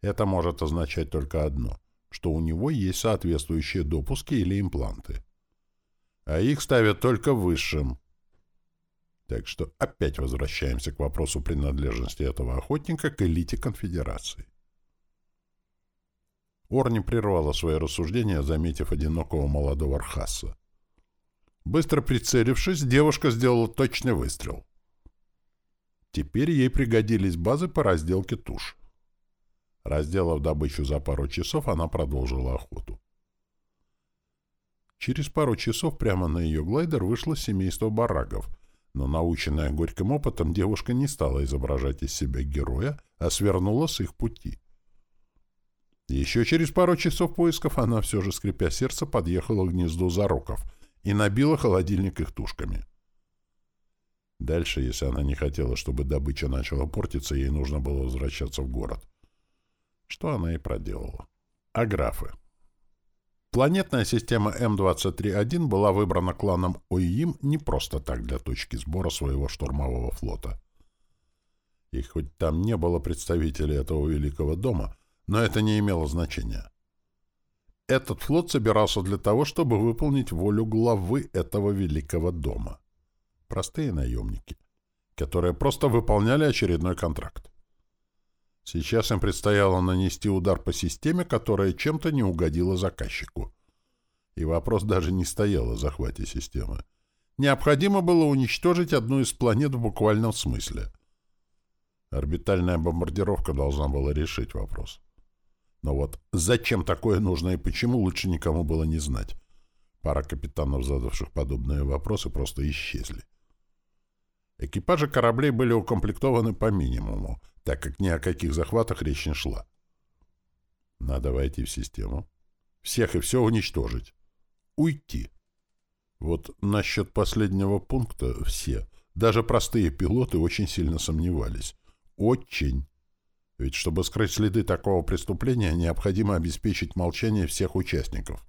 [SPEAKER 1] Это может означать только одно, что у него есть соответствующие допуски или импланты. А их ставят только высшим. Так что опять возвращаемся к вопросу принадлежности этого охотника к элите конфедерации. Орни прервала свои рассуждения, заметив одинокого молодого архаса. Быстро прицелившись, девушка сделала точный выстрел. Теперь ей пригодились базы по разделке туш. Разделав добычу за пару часов, она продолжила охоту. Через пару часов прямо на ее глайдер вышло семейство барагов, но, наученная горьким опытом, девушка не стала изображать из себя героя, а свернула с их пути. Еще через пару часов поисков она все же, скрипя сердце, подъехала к гнезду зароков и набила холодильник их тушками. Дальше, если она не хотела, чтобы добыча начала портиться, ей нужно было возвращаться в город что она и проделала. Аграфы. Планетная система М-23-1 была выбрана кланом ОИИМ не просто так для точки сбора своего штурмового флота. И хоть там не было представителей этого великого дома, но это не имело значения. Этот флот собирался для того, чтобы выполнить волю главы этого великого дома. Простые наемники, которые просто выполняли очередной контракт. Сейчас им предстояло нанести удар по системе, которая чем-то не угодила заказчику. И вопрос даже не стоял о захвате системы. Необходимо было уничтожить одну из планет в буквальном смысле. Орбитальная бомбардировка должна была решить вопрос. Но вот зачем такое нужно и почему, лучше никому было не знать. Пара капитанов, задавших подобные вопросы, просто исчезли. Экипажи кораблей были укомплектованы по минимуму, так как ни о каких захватах речь не шла. Надо войти в систему. Всех и все уничтожить. Уйти. Вот насчет последнего пункта все, даже простые пилоты очень сильно сомневались. Очень. Ведь чтобы скрыть следы такого преступления, необходимо обеспечить молчание всех участников.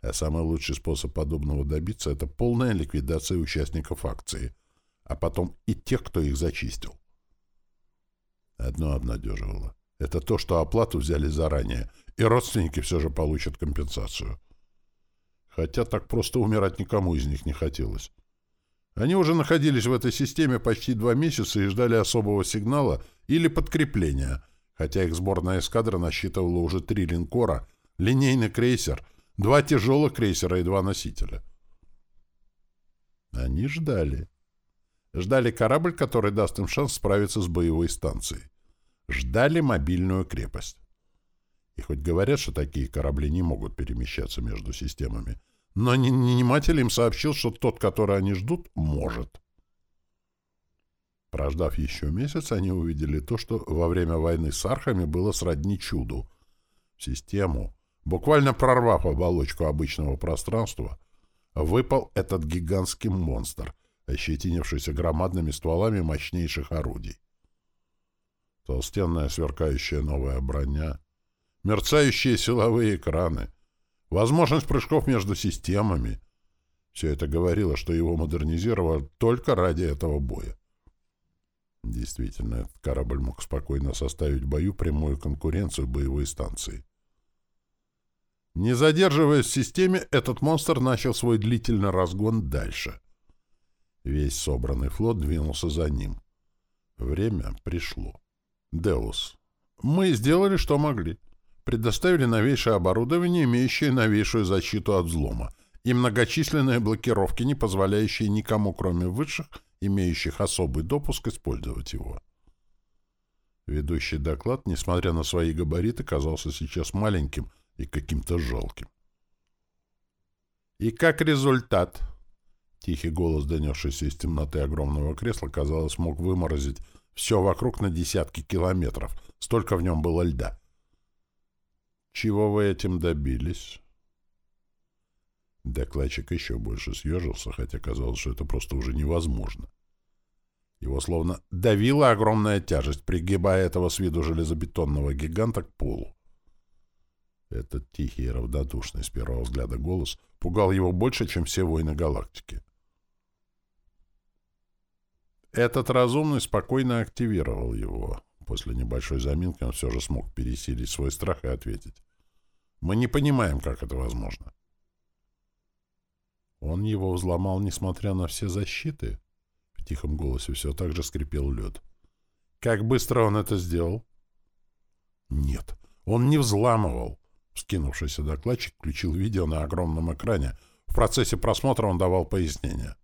[SPEAKER 1] А самый лучший способ подобного добиться — это полная ликвидация участников акции, а потом и тех, кто их зачистил. Одно обнадеживало. Это то, что оплату взяли заранее, и родственники все же получат компенсацию. Хотя так просто умирать никому из них не хотелось. Они уже находились в этой системе почти два месяца и ждали особого сигнала или подкрепления, хотя их сборная эскадра насчитывала уже три линкора, линейный крейсер, два тяжелых крейсера и два носителя. Они ждали. Ждали корабль, который даст им шанс справиться с боевой станцией. Ждали мобильную крепость. И хоть говорят, что такие корабли не могут перемещаться между системами, но наниматель им сообщил, что тот, который они ждут, может. Прождав еще месяц, они увидели то, что во время войны с архами было сродни чуду. Систему, буквально прорвав оболочку обычного пространства, выпал этот гигантский монстр, ощетинившийся громадными стволами мощнейших орудий. Толстенная сверкающая новая броня, мерцающие силовые экраны, возможность прыжков между системами. Все это говорило, что его модернизировали только ради этого боя. Действительно, этот корабль мог спокойно составить бою прямую конкуренцию боевой станции. Не задерживаясь в системе, этот монстр начал свой длительный разгон дальше. Весь собранный флот двинулся за ним. Время пришло. Деус. Мы сделали, что могли предоставили новейшее оборудование, имеющее новейшую защиту от взлома, и многочисленные блокировки, не позволяющие никому, кроме высших, имеющих особый допуск, использовать его. Ведущий доклад, несмотря на свои габариты, казался сейчас маленьким и каким-то жалким. И как результат... Тихий голос, донесшийся из темноты огромного кресла, казалось, мог выморозить все вокруг на десятки километров. Столько в нем было льда. Чего вы этим добились? Докладчик еще больше съежился, хотя казалось, что это просто уже невозможно. Его словно давила огромная тяжесть, пригибая этого с виду железобетонного гиганта к полу. Этот тихий и равнодушный с первого взгляда голос пугал его больше, чем все войны галактики. Этот разумный спокойно активировал его. После небольшой заминки он все же смог пересилить свой страх и ответить. Мы не понимаем, как это возможно. Он его взломал, несмотря на все защиты? В тихом голосе все так же скрипел лед. Как быстро он это сделал? Нет, он не взламывал. Вскинувшийся докладчик включил видео на огромном экране. В процессе просмотра он давал пояснения.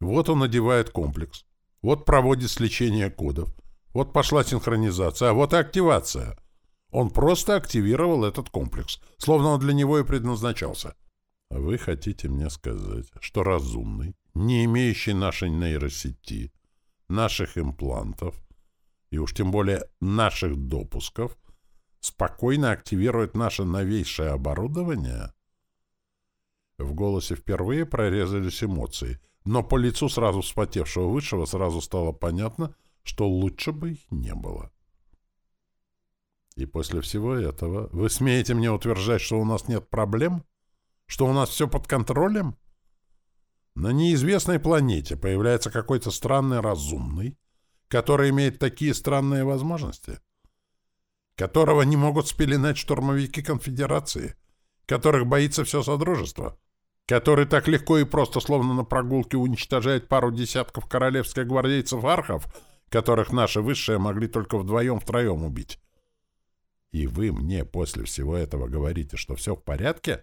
[SPEAKER 1] Вот он надевает комплекс. Вот проводит сличение кодов. Вот пошла синхронизация, а вот и активация. Он просто активировал этот комплекс, словно он для него и предназначался. Вы хотите мне сказать, что разумный, не имеющий нашей нейросети, наших имплантов и уж тем более наших допусков, спокойно активирует наше новейшее оборудование? В голосе впервые прорезались эмоции, но по лицу сразу вспотевшего высшего сразу стало понятно, что лучше бы их не было. И после всего этого вы смеете мне утверждать, что у нас нет проблем? Что у нас все под контролем? На неизвестной планете появляется какой-то странный разумный, который имеет такие странные возможности, которого не могут спеленать штурмовики конфедерации, которых боится все Содружество, который так легко и просто, словно на прогулке, уничтожает пару десятков королевских гвардейцев-архов, которых наши высшие могли только вдвоем-втроем убить. И вы мне после всего этого говорите, что все в порядке?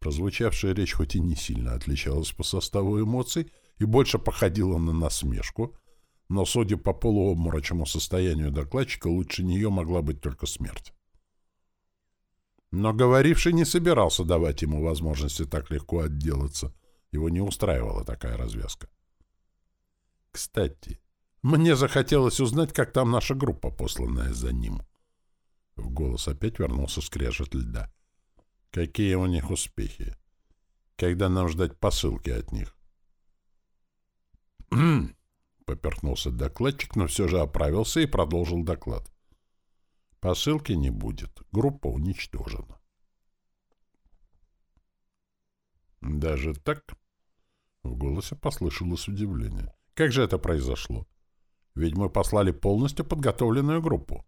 [SPEAKER 1] Прозвучавшая речь хоть и не сильно отличалась по составу эмоций и больше походила на насмешку, но, судя по полуобморочному состоянию докладчика, лучше нее могла быть только смерть. Но говоривший не собирался давать ему возможности так легко отделаться. Его не устраивала такая развязка. Кстати, мне захотелось узнать, как там наша группа, посланная за ним. В голос опять вернулся скрежет льда. Какие у них успехи? Когда нам ждать посылки от них? Поперхнулся докладчик, но все же оправился и продолжил доклад. Посылки не будет. Группа уничтожена. Даже так? В голосе послышалось удивление. Как же это произошло? Ведь мы послали полностью подготовленную группу.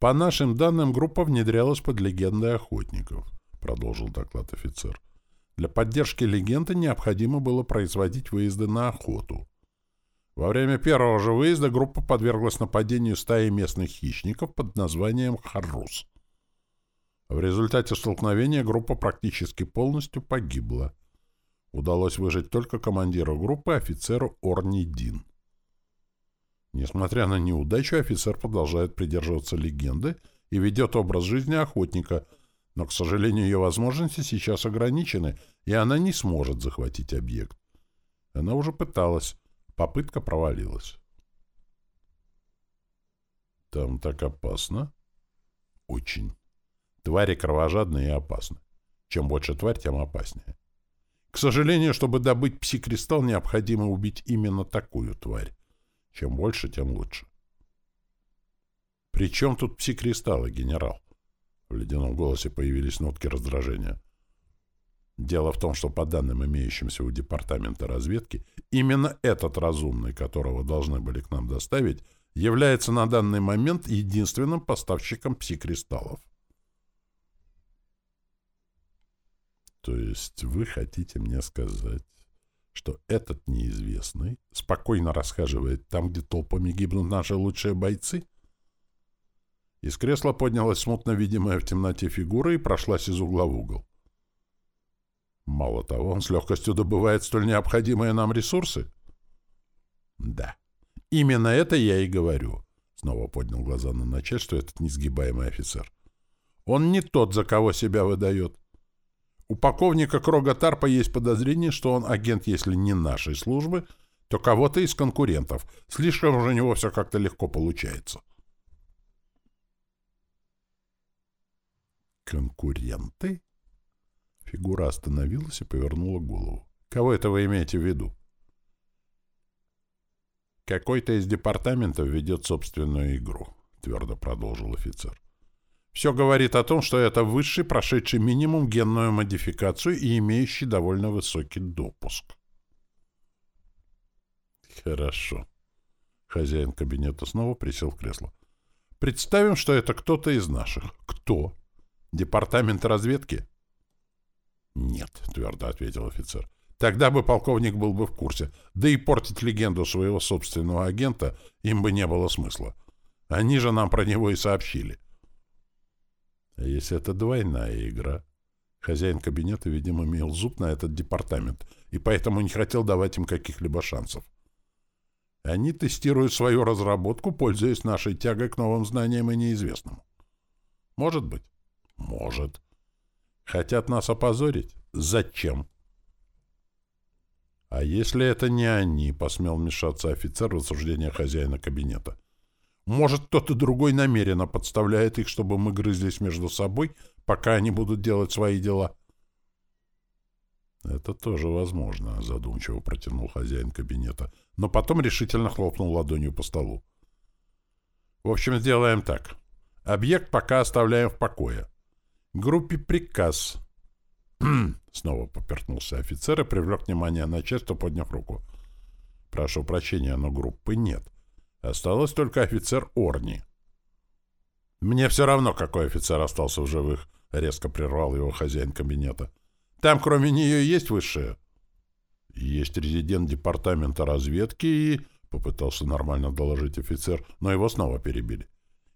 [SPEAKER 1] По нашим данным, группа внедрялась под легендой охотников, продолжил доклад офицер. Для поддержки легенды необходимо было производить выезды на охоту. Во время первого же выезда группа подверглась нападению стаи местных хищников под названием «Харрус». В результате столкновения группа практически полностью погибла. Удалось выжить только командиру группы, офицеру Орни Дин. Несмотря на неудачу, офицер продолжает придерживаться легенды и ведет образ жизни охотника, но, к сожалению, ее возможности сейчас ограничены, и она не сможет захватить объект. Она уже пыталась, Попытка провалилась. Там так опасно? Очень. Твари кровожадные и опасны. Чем больше тварь, тем опаснее. К сожалению, чтобы добыть пси-кристалл, необходимо убить именно такую тварь. Чем больше, тем лучше. «При чем тут пси-кристаллы, генерал?» В ледяном голосе появились нотки раздражения. Дело в том, что по данным, имеющимся у Департамента разведки, именно этот разумный, которого должны были к нам доставить, является на данный момент единственным поставщиком пси-кристаллов. То есть вы хотите мне сказать, что этот неизвестный спокойно расхаживает там, где толпами гибнут наши лучшие бойцы? Из кресла поднялась смутно видимая в темноте фигура и прошлась из угла в угол. Мало того, он с легкостью добывает столь необходимые нам ресурсы. Да, именно это я и говорю. Снова поднял глаза на начальство этот несгибаемый офицер. Он не тот, за кого себя выдает. У полковника Крога Тарпа есть подозрение, что он агент, если не нашей службы, то кого-то из конкурентов. Слишком уже у него все как-то легко получается. Конкуренты? Фигура остановилась и повернула голову. «Кого это вы имеете в виду?» «Какой-то из департаментов ведет собственную игру», — твердо продолжил офицер. «Все говорит о том, что это высший, прошедший минимум генную модификацию и имеющий довольно высокий допуск». «Хорошо». Хозяин кабинета снова присел в кресло. «Представим, что это кто-то из наших. Кто? Департамент разведки?» «Нет», — твердо ответил офицер. «Тогда бы полковник был бы в курсе. Да и портить легенду своего собственного агента им бы не было смысла. Они же нам про него и сообщили». А если это двойная игра? Хозяин кабинета, видимо, имел зуб на этот департамент и поэтому не хотел давать им каких-либо шансов. Они тестируют свою разработку, пользуясь нашей тягой к новым знаниям и неизвестному. Может быть? Может. Хотят нас опозорить? Зачем? А если это не они, посмел вмешаться офицер в рассуждение хозяина кабинета. Может, кто-то другой намеренно подставляет их, чтобы мы грызлись между собой, пока они будут делать свои дела? Это тоже возможно, задумчиво протянул хозяин кабинета, но потом решительно хлопнул ладонью по столу. В общем, сделаем так. Объект пока оставляем в покое. Группе приказ. Снова попертнулся офицер и привлек внимание начальства, подняв руку. Прошу прощения, но группы нет. Осталось только офицер Орни. «Мне все равно, какой офицер остался в живых», — резко прервал его хозяин кабинета. «Там кроме нее есть высшая?» «Есть резидент департамента разведки и...» — попытался нормально доложить офицер, но его снова перебили.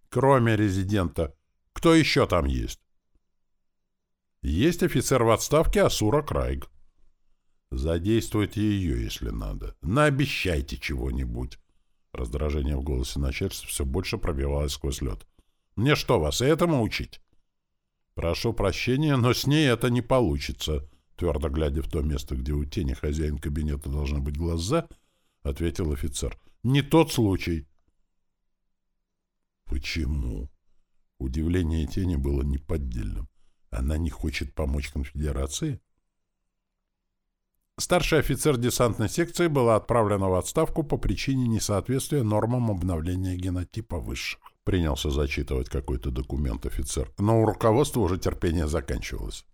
[SPEAKER 1] «Кроме резидента, кто еще там есть?» «Есть офицер в отставке Асура Крайг». «Задействуйте ее, если надо. Наобещайте чего-нибудь». Раздражение в голосе начальства все больше пробивалось сквозь лед. «Мне что, вас этому учить?» «Прошу прощения, но с ней это не получится», твердо глядя в то место, где у тени хозяин кабинета должны быть глаза, ответил офицер. «Не тот случай». «Почему?» Удивление тени было неподдельным. «Она не хочет помочь конфедерации?» Старший офицер десантной секции была отправлена в отставку по причине несоответствия нормам обновления генотипа высших. Принялся зачитывать какой-то документ офицер, но у руководства уже терпение заканчивалось.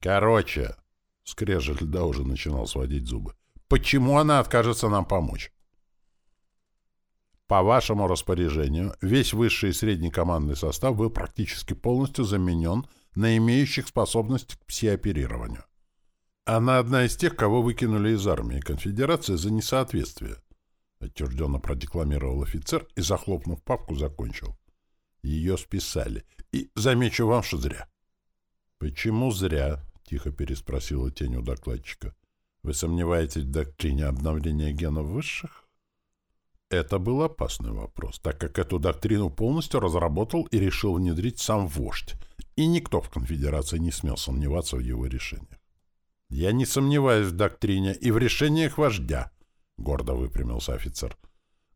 [SPEAKER 1] Короче, скрежет льда уже начинал сводить зубы. Почему она откажется нам помочь? По вашему распоряжению, весь высший и средний командный состав был практически полностью заменен на имеющих способность к псиоперированию. Она одна из тех, кого выкинули из армии конфедерации за несоответствие. Отчужденно продекламировал офицер и, захлопнув папку, закончил. Ее списали. И замечу вам, что зря. Почему зря? Тихо переспросила тень у докладчика. Вы сомневаетесь в доктрине обновления генов высших? Это был опасный вопрос, так как эту доктрину полностью разработал и решил внедрить сам вождь, и никто в конфедерации не смел сомневаться в его решениях. «Я не сомневаюсь в доктрине и в решениях вождя», — гордо выпрямился офицер.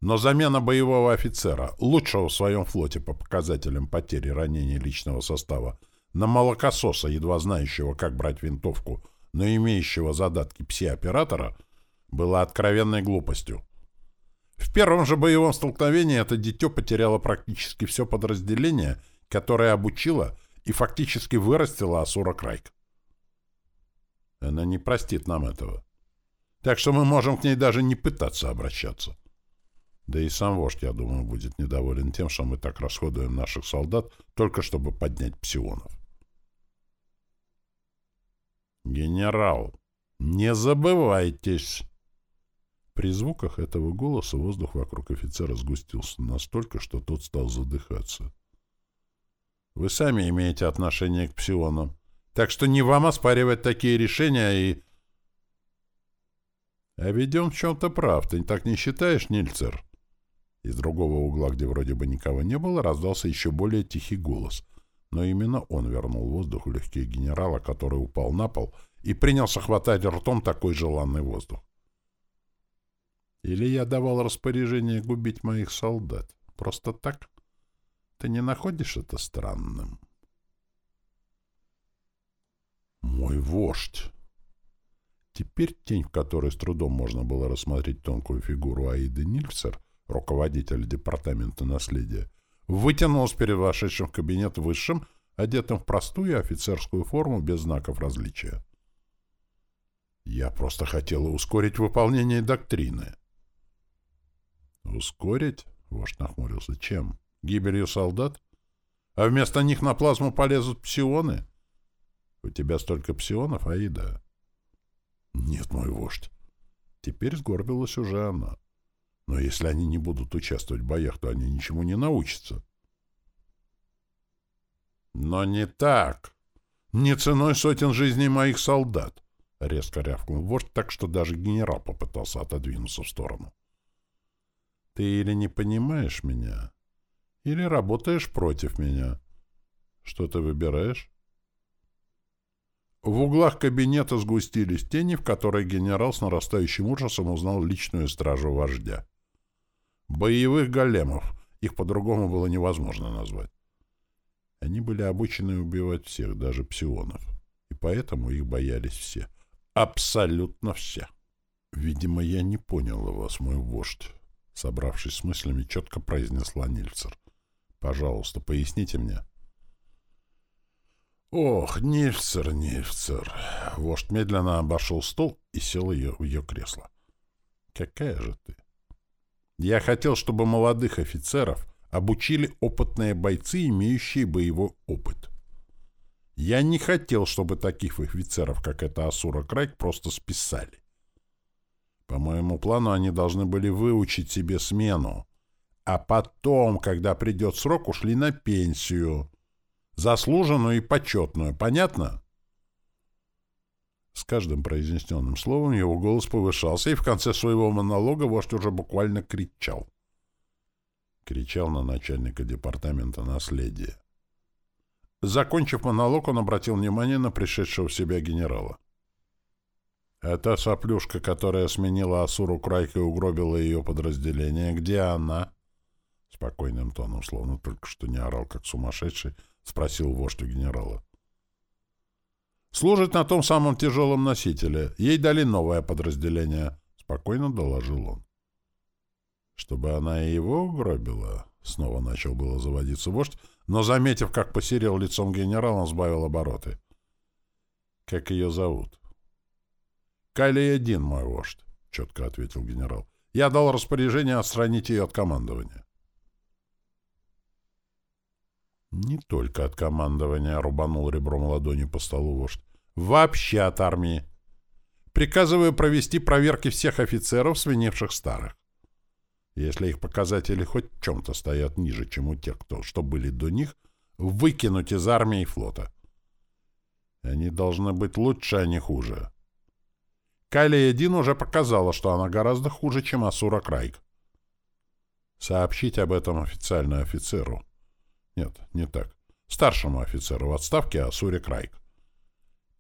[SPEAKER 1] «Но замена боевого офицера, лучшего в своем флоте по показателям потери ранений личного состава, на молокососа, едва знающего, как брать винтовку, но имеющего задатки пси-оператора, была откровенной глупостью. В первом же боевом столкновении это дитё потеряло практически все подразделение, которое обучило и фактически вырастило Асура Крайк. Она не простит нам этого. Так что мы можем к ней даже не пытаться обращаться. Да и сам вождь, я думаю, будет недоволен тем, что мы так расходуем наших солдат, только чтобы поднять псионов. «Генерал, не забывайтесь!» При звуках этого голоса воздух вокруг офицера сгустился настолько, что тот стал задыхаться. «Вы сами имеете отношение к псионам. Так что не вам оспаривать такие решения и... А ведь он в чем-то прав, ты так не считаешь, Нильцер? Из другого угла, где вроде бы никого не было, раздался еще более тихий голос. Но именно он вернул воздух в легкие генерала, который упал на пол и принялся хватать ртом такой желанный воздух. Или я давал распоряжение губить моих солдат? Просто так? Ты не находишь это странным?» Мой вождь! Теперь тень, в которой с трудом можно было рассмотреть тонкую фигуру Аиды Нильцер, руководителя департамента наследия, вытянулась перед вошедшим в кабинет высшим, одетым в простую офицерскую форму без знаков различия. Я просто хотела ускорить выполнение доктрины. Ускорить? Вождь нахмурился. Чем? Гибелью солдат? А вместо них на плазму полезут псионы? У тебя столько псионов, Аида? Нет, мой вождь. Теперь сгорбилась уже она. Но если они не будут участвовать в боях, то они ничему не научатся. Но не так. Не ценой сотен жизней моих солдат. Резко рявкнул вождь, так что даже генерал попытался отодвинуться в сторону. Ты или не понимаешь меня, или работаешь против меня. Что ты выбираешь? В углах кабинета сгустились тени, в которой генерал с нарастающим ужасом узнал личную стражу вождя. Боевых големов. Их по-другому было невозможно назвать. Они были обучены убивать всех, даже псионов. И поэтому их боялись все. Абсолютно все. «Видимо, я не понял вас, мой вождь», — собравшись с мыслями, четко произнесла Нильцер. «Пожалуйста, поясните мне». «Ох, Нильцер, Нильцер!» Вождь медленно обошел стол и сел ее, в ее кресло. «Какая же ты!» «Я хотел, чтобы молодых офицеров обучили опытные бойцы, имеющие боевой опыт. Я не хотел, чтобы таких офицеров, как это Асура Крайк, просто списали. По моему плану, они должны были выучить себе смену, а потом, когда придет срок, ушли на пенсию. Заслуженную и почетную. Понятно? С каждым произнесенным словом его голос повышался, и в конце своего монолога вождь уже буквально кричал. Кричал на начальника департамента наследия. Закончив монолог, он обратил внимание на пришедшего в себя генерала. «Это соплюшка, которая сменила Асуру Крайка и угробила ее подразделение. Где она?» Спокойным тоном, словно только что не орал, как сумасшедший, спросил вождь у генерала. «Служит на том самом тяжелом носителе. Ей дали новое подразделение», — спокойно доложил он. «Чтобы она и его угробила?» — снова начал было заводиться вождь, но, заметив, как посерел лицом генерал, он сбавил обороты. «Как ее зовут?» «Калия Дин, мой вождь», — четко ответил генерал. «Я дал распоряжение отстранить ее от командования». Не только от командования рубанул ребром ладони по столу вождь. Вообще от армии. Приказываю провести проверки всех офицеров, свиневших старых. Если их показатели хоть в чем-то стоят ниже, чем у тех, кто, что были до них, выкинуть из армии и флота. Они должны быть лучше, а не хуже. Калия Дин уже показала, что она гораздо хуже, чем Асура Крайк. Сообщить об этом официально офицеру — нет, не так. Старшему офицеру в отставке Асуре Крайк.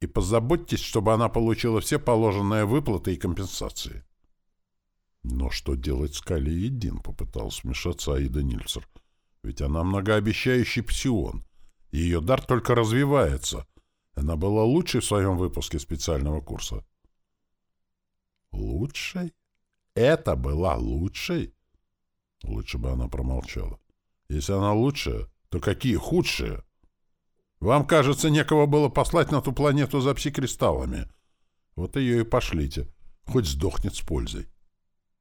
[SPEAKER 1] И позаботьтесь, чтобы она получила все положенные выплаты и компенсации. Но что делать с Калией Дин, попытался вмешаться Аида Нильцер. Ведь она многообещающий псион. Ее дар только развивается. Она была лучшей в своем выпуске специального курса. Лучшей? Это была лучшей? Лучше бы она промолчала. Если она лучшая, то какие худшие? Вам, кажется, некого было послать на ту планету за пси-кристаллами. Вот ее и пошлите. Хоть сдохнет с пользой.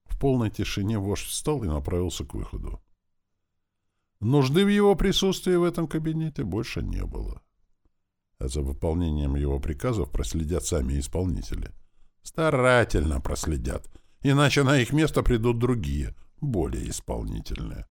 [SPEAKER 1] В полной тишине вождь встал и направился к выходу. Нужды в его присутствии в этом кабинете больше не было. А за выполнением его приказов проследят сами исполнители. Старательно проследят, иначе на их место придут другие, более исполнительные.